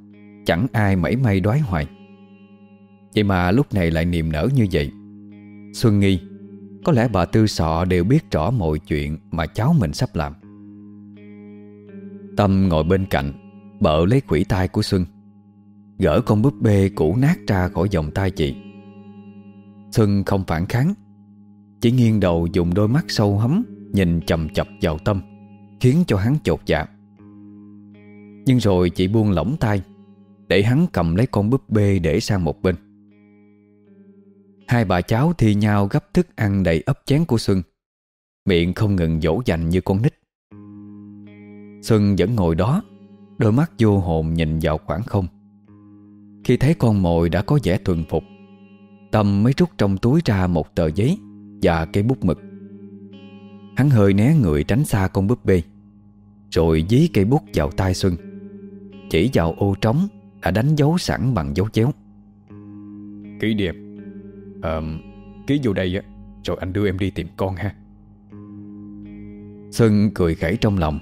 Chẳng ai mảy may đoái hoài. Vậy mà lúc này lại niềm nở như vậy. Xuân nghi, Có lẽ bà Tư Sọ đều biết rõ mọi chuyện Mà cháu mình sắp làm. Tâm ngồi bên cạnh, Bợ lấy quỷ tay của Xuân. Gỡ con búp bê cũ nát ra khỏi vòng tay chị. Xuân không phản kháng chỉ nghiêng đầu dùng đôi mắt sâu hấm Nhìn chầm chập vào Tâm, Khiến cho hắn chột dạ. Nhưng rồi chị buông lỏng tay, Để hắn cầm lấy con búp bê để sang một bên. Hai bà cháu thi nhau gấp thức ăn đầy ấp chén của Xuân. Miệng không ngừng dỗ dành như con nít. Xuân vẫn ngồi đó, Đôi mắt vô hồn nhìn vào khoảng không. Khi thấy con mồi đã có vẻ thuần phục, Tâm mới rút trong túi ra một tờ giấy. Và cây bút mực. Hắn hơi né người tránh xa con búp bê Rồi dí cây bút vào tay Xuân. Chỉ vào ô trống Đã đánh dấu sẵn bằng dấu chéo. Ký em à, Ký vô đây á Rồi anh đưa em đi tìm con ha. Xuân cười khẩy trong lòng.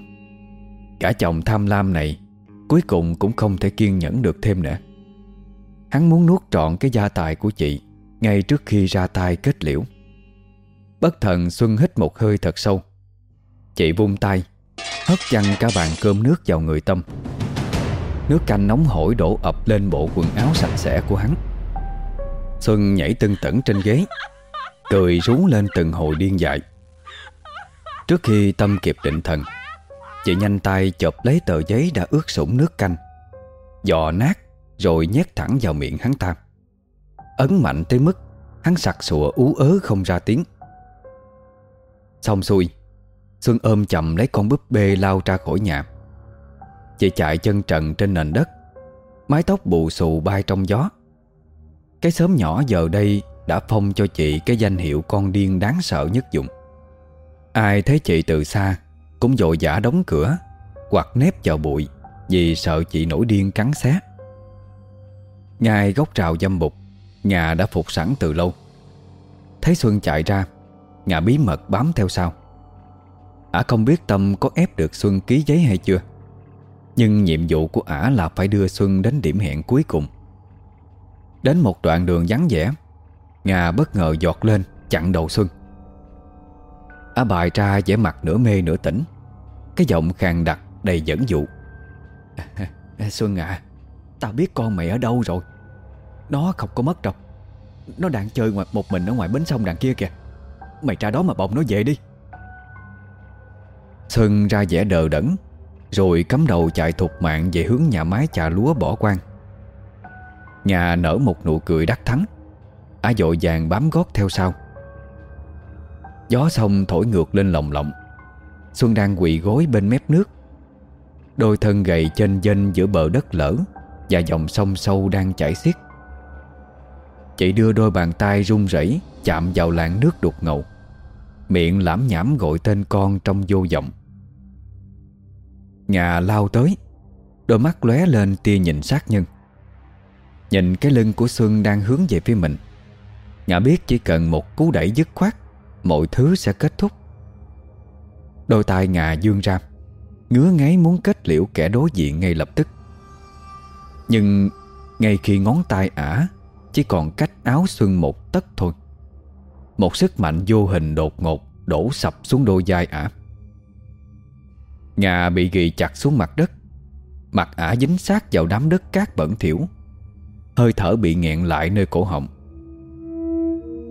Cả chồng tham lam này Cuối cùng cũng không thể kiên nhẫn được thêm nữa. Hắn muốn nuốt trọn cái gia tài của chị Ngay trước khi ra tay kết liễu Bất thần Xuân hít một hơi thật sâu. Chị vung tay, Hất chăn cả bàn cơm nước vào người Tâm. Nước canh nóng hổi đổ ập lên bộ quần áo sạch sẽ của hắn. Xuân nhảy tưng tẩn trên ghế, Cười rú lên từng hồi điên dại. Trước khi Tâm kịp định thần, Chị nhanh tay chộp lấy tờ giấy đã ướt sũng nước canh, Dò nát Rồi nhét thẳng vào miệng hắn ta. Ấn mạnh tới mức Hắn sặc sụa ú ớ không ra tiếng. Xong xuôi, Xuân ôm chậm lấy con búp bê lao ra khỏi nhà. Chị chạy chân trần trên nền đất, Mái tóc bù xù bay trong gió. Cái xóm nhỏ giờ đây Đã phong cho chị cái danh hiệu con điên đáng sợ nhất dụng Ai thấy chị từ xa Cũng dội giả đóng cửa Hoặc nép vào bụi Vì sợ chị nổi điên cắn xé. Ngay góc rào dâm bục Nhà đã phục sẵn từ lâu. Thấy Xuân chạy ra Ngà bí mật bám theo sau. Ả không biết Tâm có ép được Xuân ký giấy hay chưa, Nhưng nhiệm vụ của Ả là phải đưa Xuân đến điểm hẹn cuối cùng. Đến một đoạn đường vắng vẻ, Ngà bất ngờ giọt lên, chặn đầu Xuân. Ả bài ra vẻ mặt nửa mê nửa tỉnh, Cái giọng khàn đặc đầy dẫn dụ. Xuân à Tao biết con mày ở đâu rồi. Nó không có mất đâu. Nó đang chơi ngoài, một mình ở ngoài bến sông đằng kia kìa. Mày ra đó mà bồng nó về đi. Sơn ra vẻ đờ đẫn, Rồi cắm đầu chạy thục mạng Về hướng nhà máy trà lúa bỏ quan Nhà nở một nụ cười đắc thắng, Á dội vàng bám gót theo sau. Gió sông thổi ngược lên lồng lộng, Xuân đang quỳ gối bên mép nước. Đôi thân gầy trên dênh giữa bờ đất lở Và dòng sông sâu đang chảy xiết. Chị đưa đôi bàn tay run rẩy Chạm vào làn nước đục ngầu. Miệng lãm nhảm gọi tên con trong vô vọng. Ngà lao tới, Đôi mắt lóe lên tia nhìn sát nhân. Nhìn cái lưng của Xuân đang hướng về phía mình. Ngà biết chỉ cần một cú đẩy dứt khoát, Mọi thứ sẽ kết thúc. Đôi tay ngà dương ra, Ngứa ngáy muốn kết liễu kẻ đối diện ngay lập tức. Nhưng ngay khi ngón tay ả, Chỉ còn cách áo Xuân một tấc thôi. Một sức mạnh vô hình đột ngột Đổ sập xuống đôi vai ả. Ngà bị ghi chặt xuống mặt đất. Mặt ả dính sát vào đám đất cát bẩn thiểu Hơi thở bị nghẹn lại nơi cổ họng.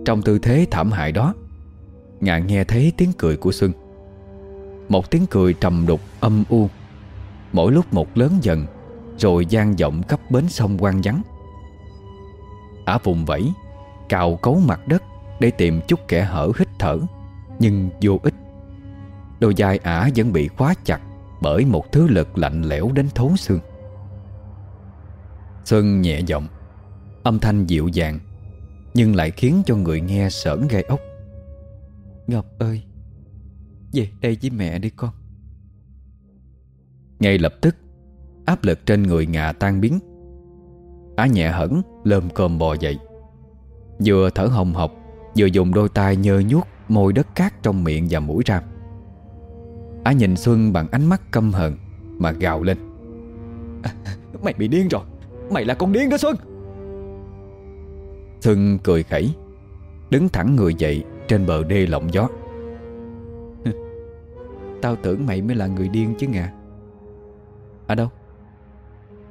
Trong tư thế thảm hại đó, Ngà nghe thấy tiếng cười của Xuân. Một tiếng cười trầm đục, âm u. Mỗi lúc một lớn dần, Rồi gian vọng khắp bến sông quang vắng. Ả vùng vẫy, Cào cấu mặt đất. Để tìm chút kẻ hở hít thở, Nhưng vô ích. Đôi vai ả vẫn bị khóa chặt Bởi một thứ lực lạnh lẽo đến thấu xương. Xuân nhẹ giọng, Âm thanh dịu dàng, Nhưng lại khiến cho người nghe sởn gai ốc. Ngọc ơi, Về đây với mẹ đi con. Ngay lập tức, Áp lực trên người ngà tan biến. Á nhẹ hẳn lơm cơm bò dậy. Vừa thở hồng hộc Vừa dùng đôi tay nhơ nhuốc Môi đất cát trong miệng và mũi ra. Á nhìn Xuân bằng ánh mắt căm hờn Mà gào lên. À, Mày bị điên rồi. Mày là con điên đó Xuân. Xuân cười khẩy Đứng thẳng người dậy trên bờ đê lộng gió. Tao tưởng mày mới là người điên chứ ngà. À đâu?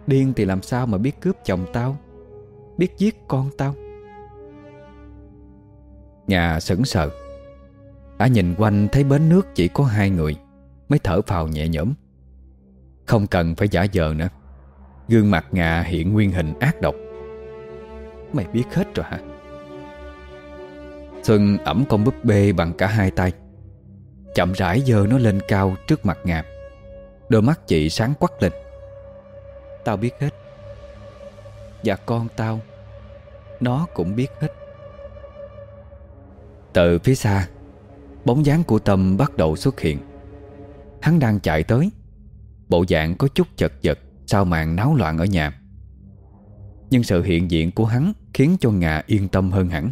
Điên thì làm sao mà biết cướp chồng tao Biết giết con tao? Nhà sững sờ. Ả nhìn quanh thấy bến nước chỉ có hai người, Mới thở phào nhẹ nhõm. Không cần phải giả vờ nữa. Gương mặt ngà hiện nguyên hình ác độc. Mày biết hết rồi hả? Xuân ẩm con búp bê bằng cả hai tay. Chậm rãi dơ nó lên cao trước mặt ngà. Đôi mắt chị sáng quắc lên. Tao biết hết. Và con tao, Nó cũng biết hết. Từ phía xa, Bóng dáng của Tâm bắt đầu xuất hiện. Hắn đang chạy tới. Bộ dạng có chút chật vật Sau màn náo loạn ở nhà. Nhưng sự hiện diện của hắn Khiến cho Ngà yên tâm hơn hẳn.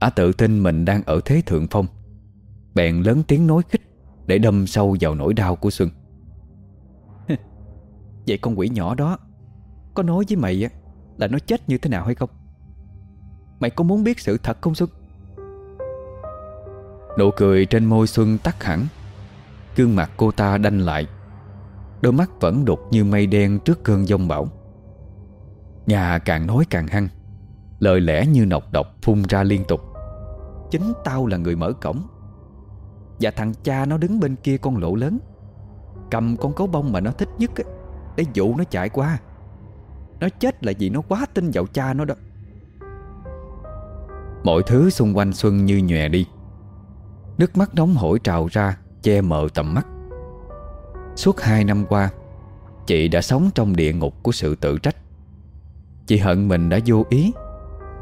Ả tự tin mình đang ở thế thượng phong, Bèn lớn tiếng nói khích Để đâm sâu vào nỗi đau của Xuân. Vậy con quỷ nhỏ đó, Có nói với mày á Là nó chết như thế nào hay không? Mày có muốn biết sự thật không Xuân? Nụ cười trên môi Xuân tắt hẳn. Gương mặt cô ta đanh lại. Đôi mắt vẫn đục như mây đen trước cơn giông bão. Nhà càng nói càng hăng. Lời lẽ như nọc độc phun ra liên tục. Chính tao là người mở cổng. Và thằng cha nó đứng bên kia con lỗ lớn. Cầm con cấu bông mà nó thích nhất ấy, Để dụ nó chạy qua. Nó chết là vì nó quá tin vào cha nó đó. Mọi thứ xung quanh Xuân như nhòe đi. Nước mắt nóng hổi trào ra, Che mờ tầm mắt. Suốt hai năm qua, Chị đã sống trong địa ngục của sự tự trách. Chị hận mình đã vô ý,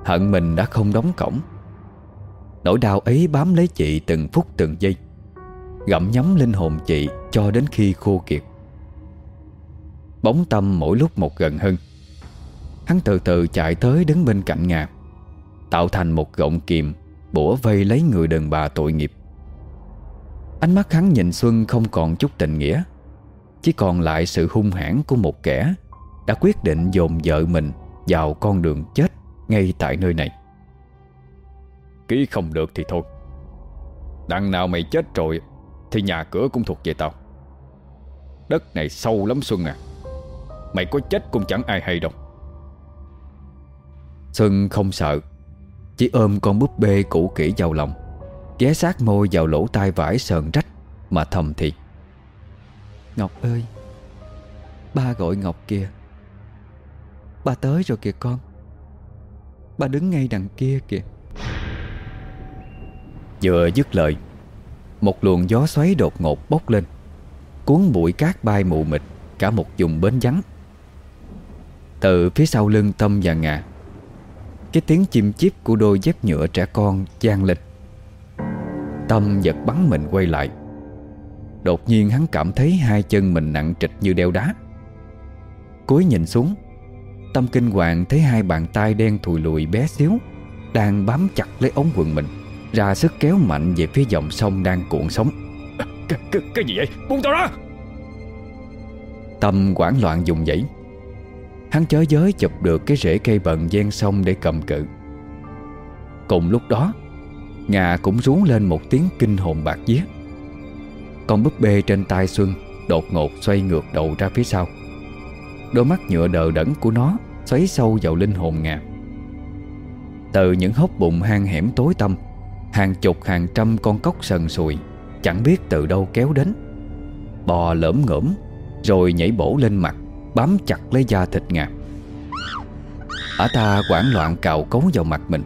Hận mình đã không đóng cổng. Nỗi đau ấy bám lấy chị từng phút từng giây, Gặm nhấm linh hồn chị cho đến khi khô kiệt. Bóng tâm mỗi lúc một gần hơn. Hắn từ từ chạy tới đứng bên cạnh ngà, Tạo thành một gọng kìm Bủa vây lấy người đàn bà tội nghiệp. Ánh mắt hắn nhìn Xuân không còn chút tình nghĩa. Chỉ còn lại sự hung hãn của một kẻ Đã quyết định dồn vợ mình vào con đường chết ngay tại nơi này. Ký không được thì thôi. Đằng nào mày chết rồi Thì nhà cửa cũng thuộc về tao. Đất này sâu lắm Xuân à. Mày có chết cũng chẳng ai hay đâu. Xuân không sợ Chỉ ôm con búp bê cũ kỹ vào lòng Ghé sát môi vào lỗ tai vải sờn rách Mà thầm thì. Ngọc ơi, Ba gọi Ngọc kìa. Ba tới rồi kìa con. Ba đứng ngay đằng kia kìa. Vừa dứt lời, Một luồng gió xoáy đột ngột bốc lên, Cuốn bụi cát bay mù mịt Cả một vùng bến vắng. Từ phía sau lưng Tâm và Ngà, Cái tiếng chim chip của đôi dép nhựa trẻ con gian lên. Tâm giật bắn mình quay lại. Đột nhiên hắn cảm thấy hai chân mình nặng trịch như đeo đá. Cúi nhìn xuống Tâm kinh hoàng thấy hai bàn tay đen thùi lùi bé xíu Đang bám chặt lấy ống quần mình Ra sức kéo mạnh về phía dòng sông đang cuộn sóng. Cái, cái, cái gì vậy? Buông tao ra! Tâm quảng loạn dùng dãy. Hắn chớ giới chụp được cái rễ cây bần gian sông để cầm cự. Cùng lúc đó Ngà cũng rú lên một tiếng kinh hồn bạc vía. Con búp bê trên tay Xuân Đột ngột xoay ngược đầu ra phía sau. Đôi mắt nhựa đờ đẫn của nó Xoáy sâu vào linh hồn ngà. Từ những hốc bụng hang hẻm tối tăm, Hàng chục hàng trăm con cốc sần sùi Chẳng biết từ đâu kéo đến. Bò lỡm ngỡm Rồi nhảy bổ lên mặt, Bám chặt lấy da thịt ngà. Ả ta quảng loạn cào cấu vào mặt mình.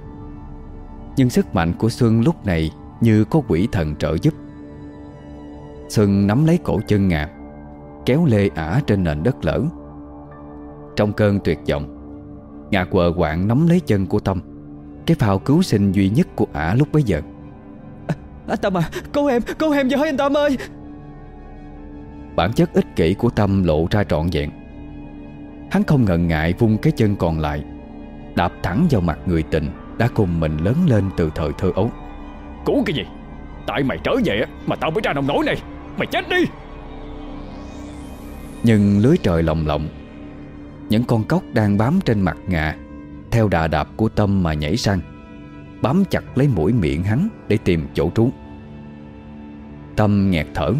Nhưng sức mạnh của Xuân lúc này Như có quỷ thần trợ giúp. Xuân nắm lấy cổ chân ngà Kéo lê ả trên nền đất lở. Trong cơn tuyệt vọng Ngà quờ quạng nắm lấy chân của Tâm. Cái phao cứu sinh duy nhất của ả lúc bấy giờ. À, Anh Tâm à Cứu em Cứu em với anh Tâm ơi! Bản chất ích kỷ của Tâm lộ ra trọn vẹn. Hắn không ngần ngại vung cái chân còn lại Đạp thẳng vào mặt người tình Đã cùng mình lớn lên từ thời thơ ấu. Cứu cái gì? Tại mày trở về mà tao mới ra nông nổi này Mày chết đi. Nhưng lưới trời lồng lộng Những con cóc đang bám trên mặt ngà Theo đà đạp của Tâm mà nhảy sang Bám chặt lấy mũi miệng hắn Để tìm chỗ trú. Tâm nghẹt thở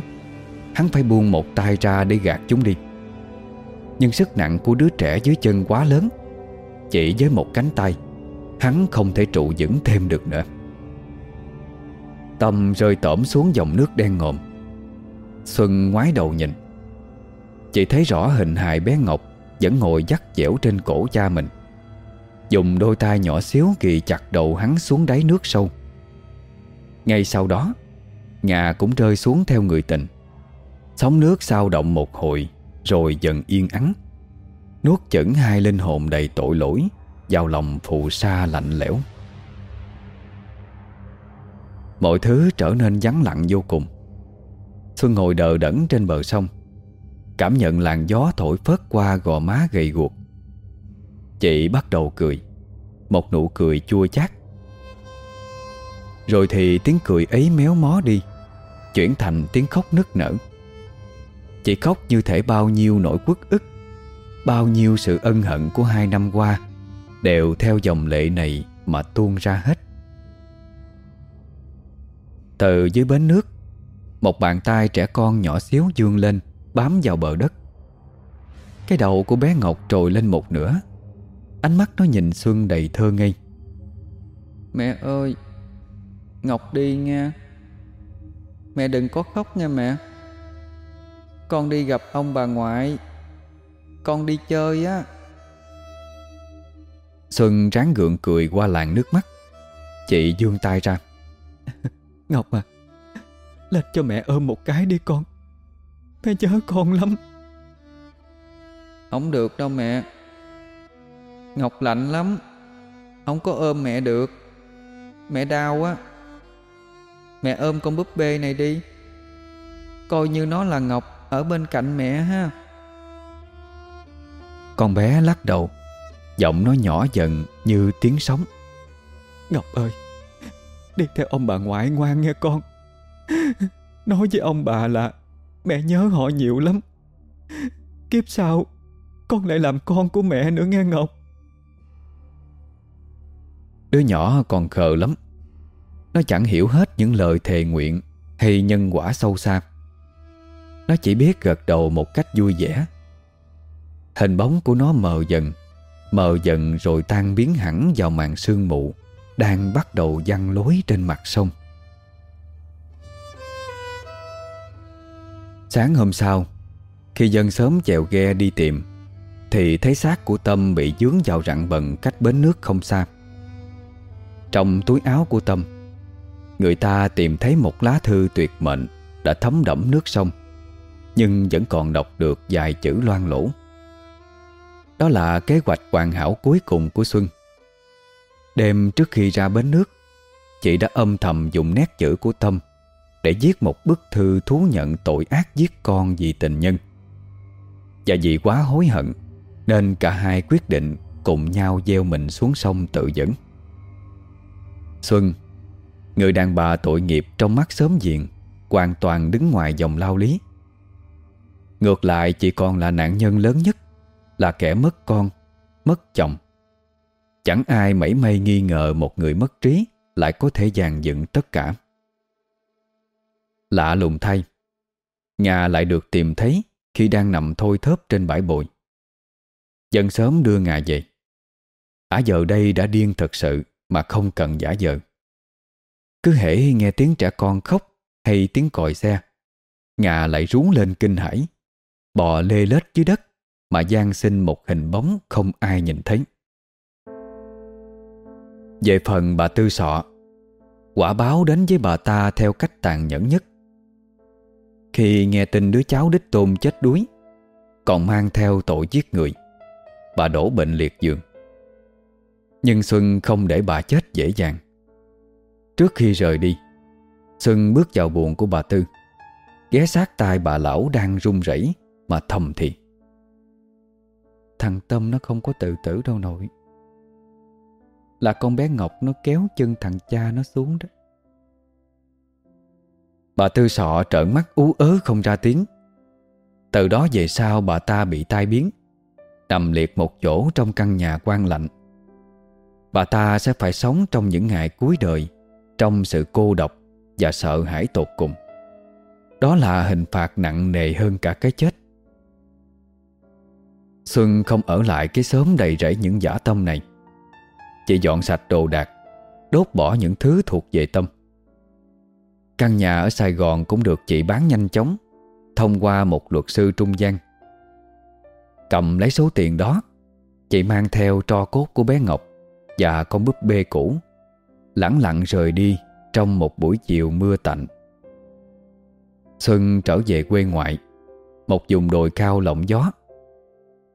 Hắn phải buông một tay ra để gạt chúng đi. Nhưng sức nặng của đứa trẻ dưới chân quá lớn Chỉ với một cánh tay Hắn không thể trụ vững thêm được nữa. Tâm rơi tổm xuống dòng nước đen ngòm. Xuân ngoái đầu nhìn. Chị thấy rõ hình hài bé Ngọc Vẫn ngồi dắt dẻo trên cổ cha mình. Dùng đôi tay nhỏ xíu kỳ chặt đầu hắn xuống đáy nước sâu. Ngay sau đó Ngà cũng rơi xuống theo người tình. Sóng nước sao động một hồi, Rồi dần yên ắng. Nuốt chửng hai linh hồn đầy tội lỗi. Vào lòng phù sa lạnh lẽo. Mọi thứ trở nên vắng lặng vô cùng. Xuân ngồi đờ đẫn trên bờ sông, Cảm nhận làn gió thổi phớt qua gò má gầy guộc. Chị bắt đầu cười, Một nụ cười chua chát. Rồi thì tiếng cười ấy méo mó đi, Chuyển thành tiếng khóc nức nở. Chị khóc như thể bao nhiêu nỗi quất ức, Bao nhiêu sự ân hận của hai năm qua. Đều theo dòng lệ này mà tuôn ra hết. Từ dưới bến nước, Một bàn tay trẻ con nhỏ xíu dương lên, Bám vào bờ đất. Cái đầu của bé Ngọc trồi lên một nửa. Ánh mắt nó nhìn Xuân đầy thơ ngây. Mẹ ơi, Ngọc đi nha. Mẹ đừng có khóc nha mẹ. Con đi gặp ông bà ngoại. Con đi chơi á. Xuân ráng gượng cười qua làn nước mắt. Chị dương tay ra. Ngọc à Lên cho mẹ ôm một cái đi con. Mẹ nhớ con lắm. Không được đâu mẹ. Ngọc lạnh lắm. Không có ôm mẹ được. Mẹ đau á. Mẹ ôm con búp bê này đi. Coi như nó là Ngọc Ở bên cạnh mẹ ha. Con bé lắc đầu Giọng nó nhỏ dần như tiếng sóng. Ngọc ơi Đi theo ông bà ngoại ngoan nghe con. Nói với ông bà là Mẹ nhớ họ nhiều lắm. Kiếp sau Con lại làm con của mẹ nữa nghe Ngọc. Đứa nhỏ còn khờ lắm. Nó chẳng hiểu hết những lời thề nguyện Hay nhân quả sâu xa. Nó chỉ biết gật đầu một cách vui vẻ. Hình bóng của nó mờ dần Mờ dần rồi tan biến hẳn vào màn sương mù Đang bắt đầu văng lối trên mặt sông. Sáng hôm sau, Khi dân sớm chèo ghe đi tìm, Thì thấy xác của Tâm bị dướng vào rặng bần cách bến nước không xa. Trong túi áo của Tâm, Người ta tìm thấy một lá thư tuyệt mệnh Đã thấm đẫm nước sông, Nhưng vẫn còn đọc được vài chữ loang lỗ. Đó là kế hoạch hoàn hảo cuối cùng của Xuân. Đêm trước khi ra bến nước, Chị đã âm thầm dùng nét chữ của Tâm Để viết một bức thư thú nhận tội ác giết con vì tình nhân. Và vì quá hối hận, Nên cả hai quyết định cùng nhau gieo mình xuống sông tự dẫn. Xuân, Người đàn bà tội nghiệp trong mắt sớm diện, Hoàn toàn đứng ngoài dòng lao lý. Ngược lại, chị còn là nạn nhân lớn nhất là kẻ mất con Mất chồng Chẳng ai mảy may nghi ngờ một người mất trí Lại có thể dàn dựng tất cả Lạ lùng thay Nga lại được tìm thấy khi đang nằm thôi thớp trên bãi bồi. Dân sớm đưa Nga về. Ả giờ đây đã điên thật sự mà không cần giả vờ. Cứ hễ nghe tiếng trẻ con khóc hay tiếng còi xe, Nga lại rú lên kinh hãi, bò lê lết dưới đất mà gian sinh một hình bóng không ai nhìn thấy. Về phần bà Tư Sọ, quả báo đến với bà ta theo cách tàn nhẫn nhất. Khi nghe tin đứa cháu đích tôn chết đuối, còn mang theo tội giết người, bà đổ bệnh liệt giường. Nhưng Xuân không để bà chết dễ dàng. Trước khi rời đi, Xuân bước vào buồn của bà Tư, ghé sát tai bà lão đang run rẩy mà thầm thì. Thằng Tâm nó không có tự tử đâu nội. Là con bé Ngọc nó kéo chân thằng cha nó xuống đó. Bà Tư Sọ trợn mắt ú ớ không ra tiếng. Từ đó về sau bà ta bị tai biến, Nằm liệt một chỗ trong căn nhà quan lạnh. Bà ta sẽ phải sống trong những ngày cuối đời, Trong sự cô độc và sợ hãi tột cùng. Đó là hình phạt nặng nề hơn cả cái chết. Xuân không ở lại cái xóm đầy rẫy những giả tâm này. Chị dọn sạch đồ đạc, Đốt bỏ những thứ thuộc về tâm. Căn nhà ở Sài Gòn cũng được chị bán nhanh chóng, Thông qua một luật sư trung gian. Cầm lấy số tiền đó, Chị mang theo tro cốt của bé Ngọc Và con búp bê cũ, Lẳng lặng rời đi Trong một buổi chiều mưa tạnh. Xuân trở về quê ngoại, Một vùng đồi cao lộng gió.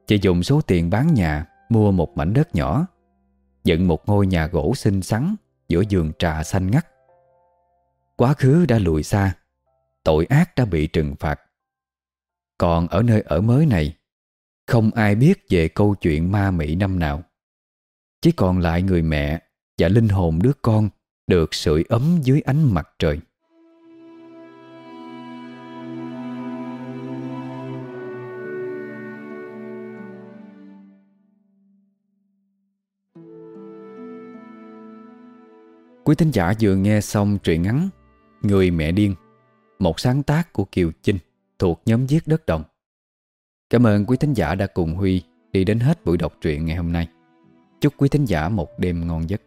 Chị dùng số tiền bán nhà, Mua một mảnh đất nhỏ. Dựng một ngôi nhà gỗ xinh xắn Giữa vườn trà xanh ngắt. Quá khứ đã lùi xa, Tội ác đã bị trừng phạt. Còn ở nơi ở mới này, Không ai biết về câu chuyện ma mị năm nào. Chỉ còn lại người mẹ Và linh hồn đứa con Được sưởi ấm dưới ánh mặt trời. Quý thính giả vừa nghe xong truyện ngắn Người mẹ điên, Một sáng tác của Kiều Chinh Thuộc nhóm viết đất đồng. Cảm ơn quý thính giả đã cùng Huy Đi đến hết buổi đọc truyện ngày hôm nay. Chúc quý thính giả một đêm ngon giấc.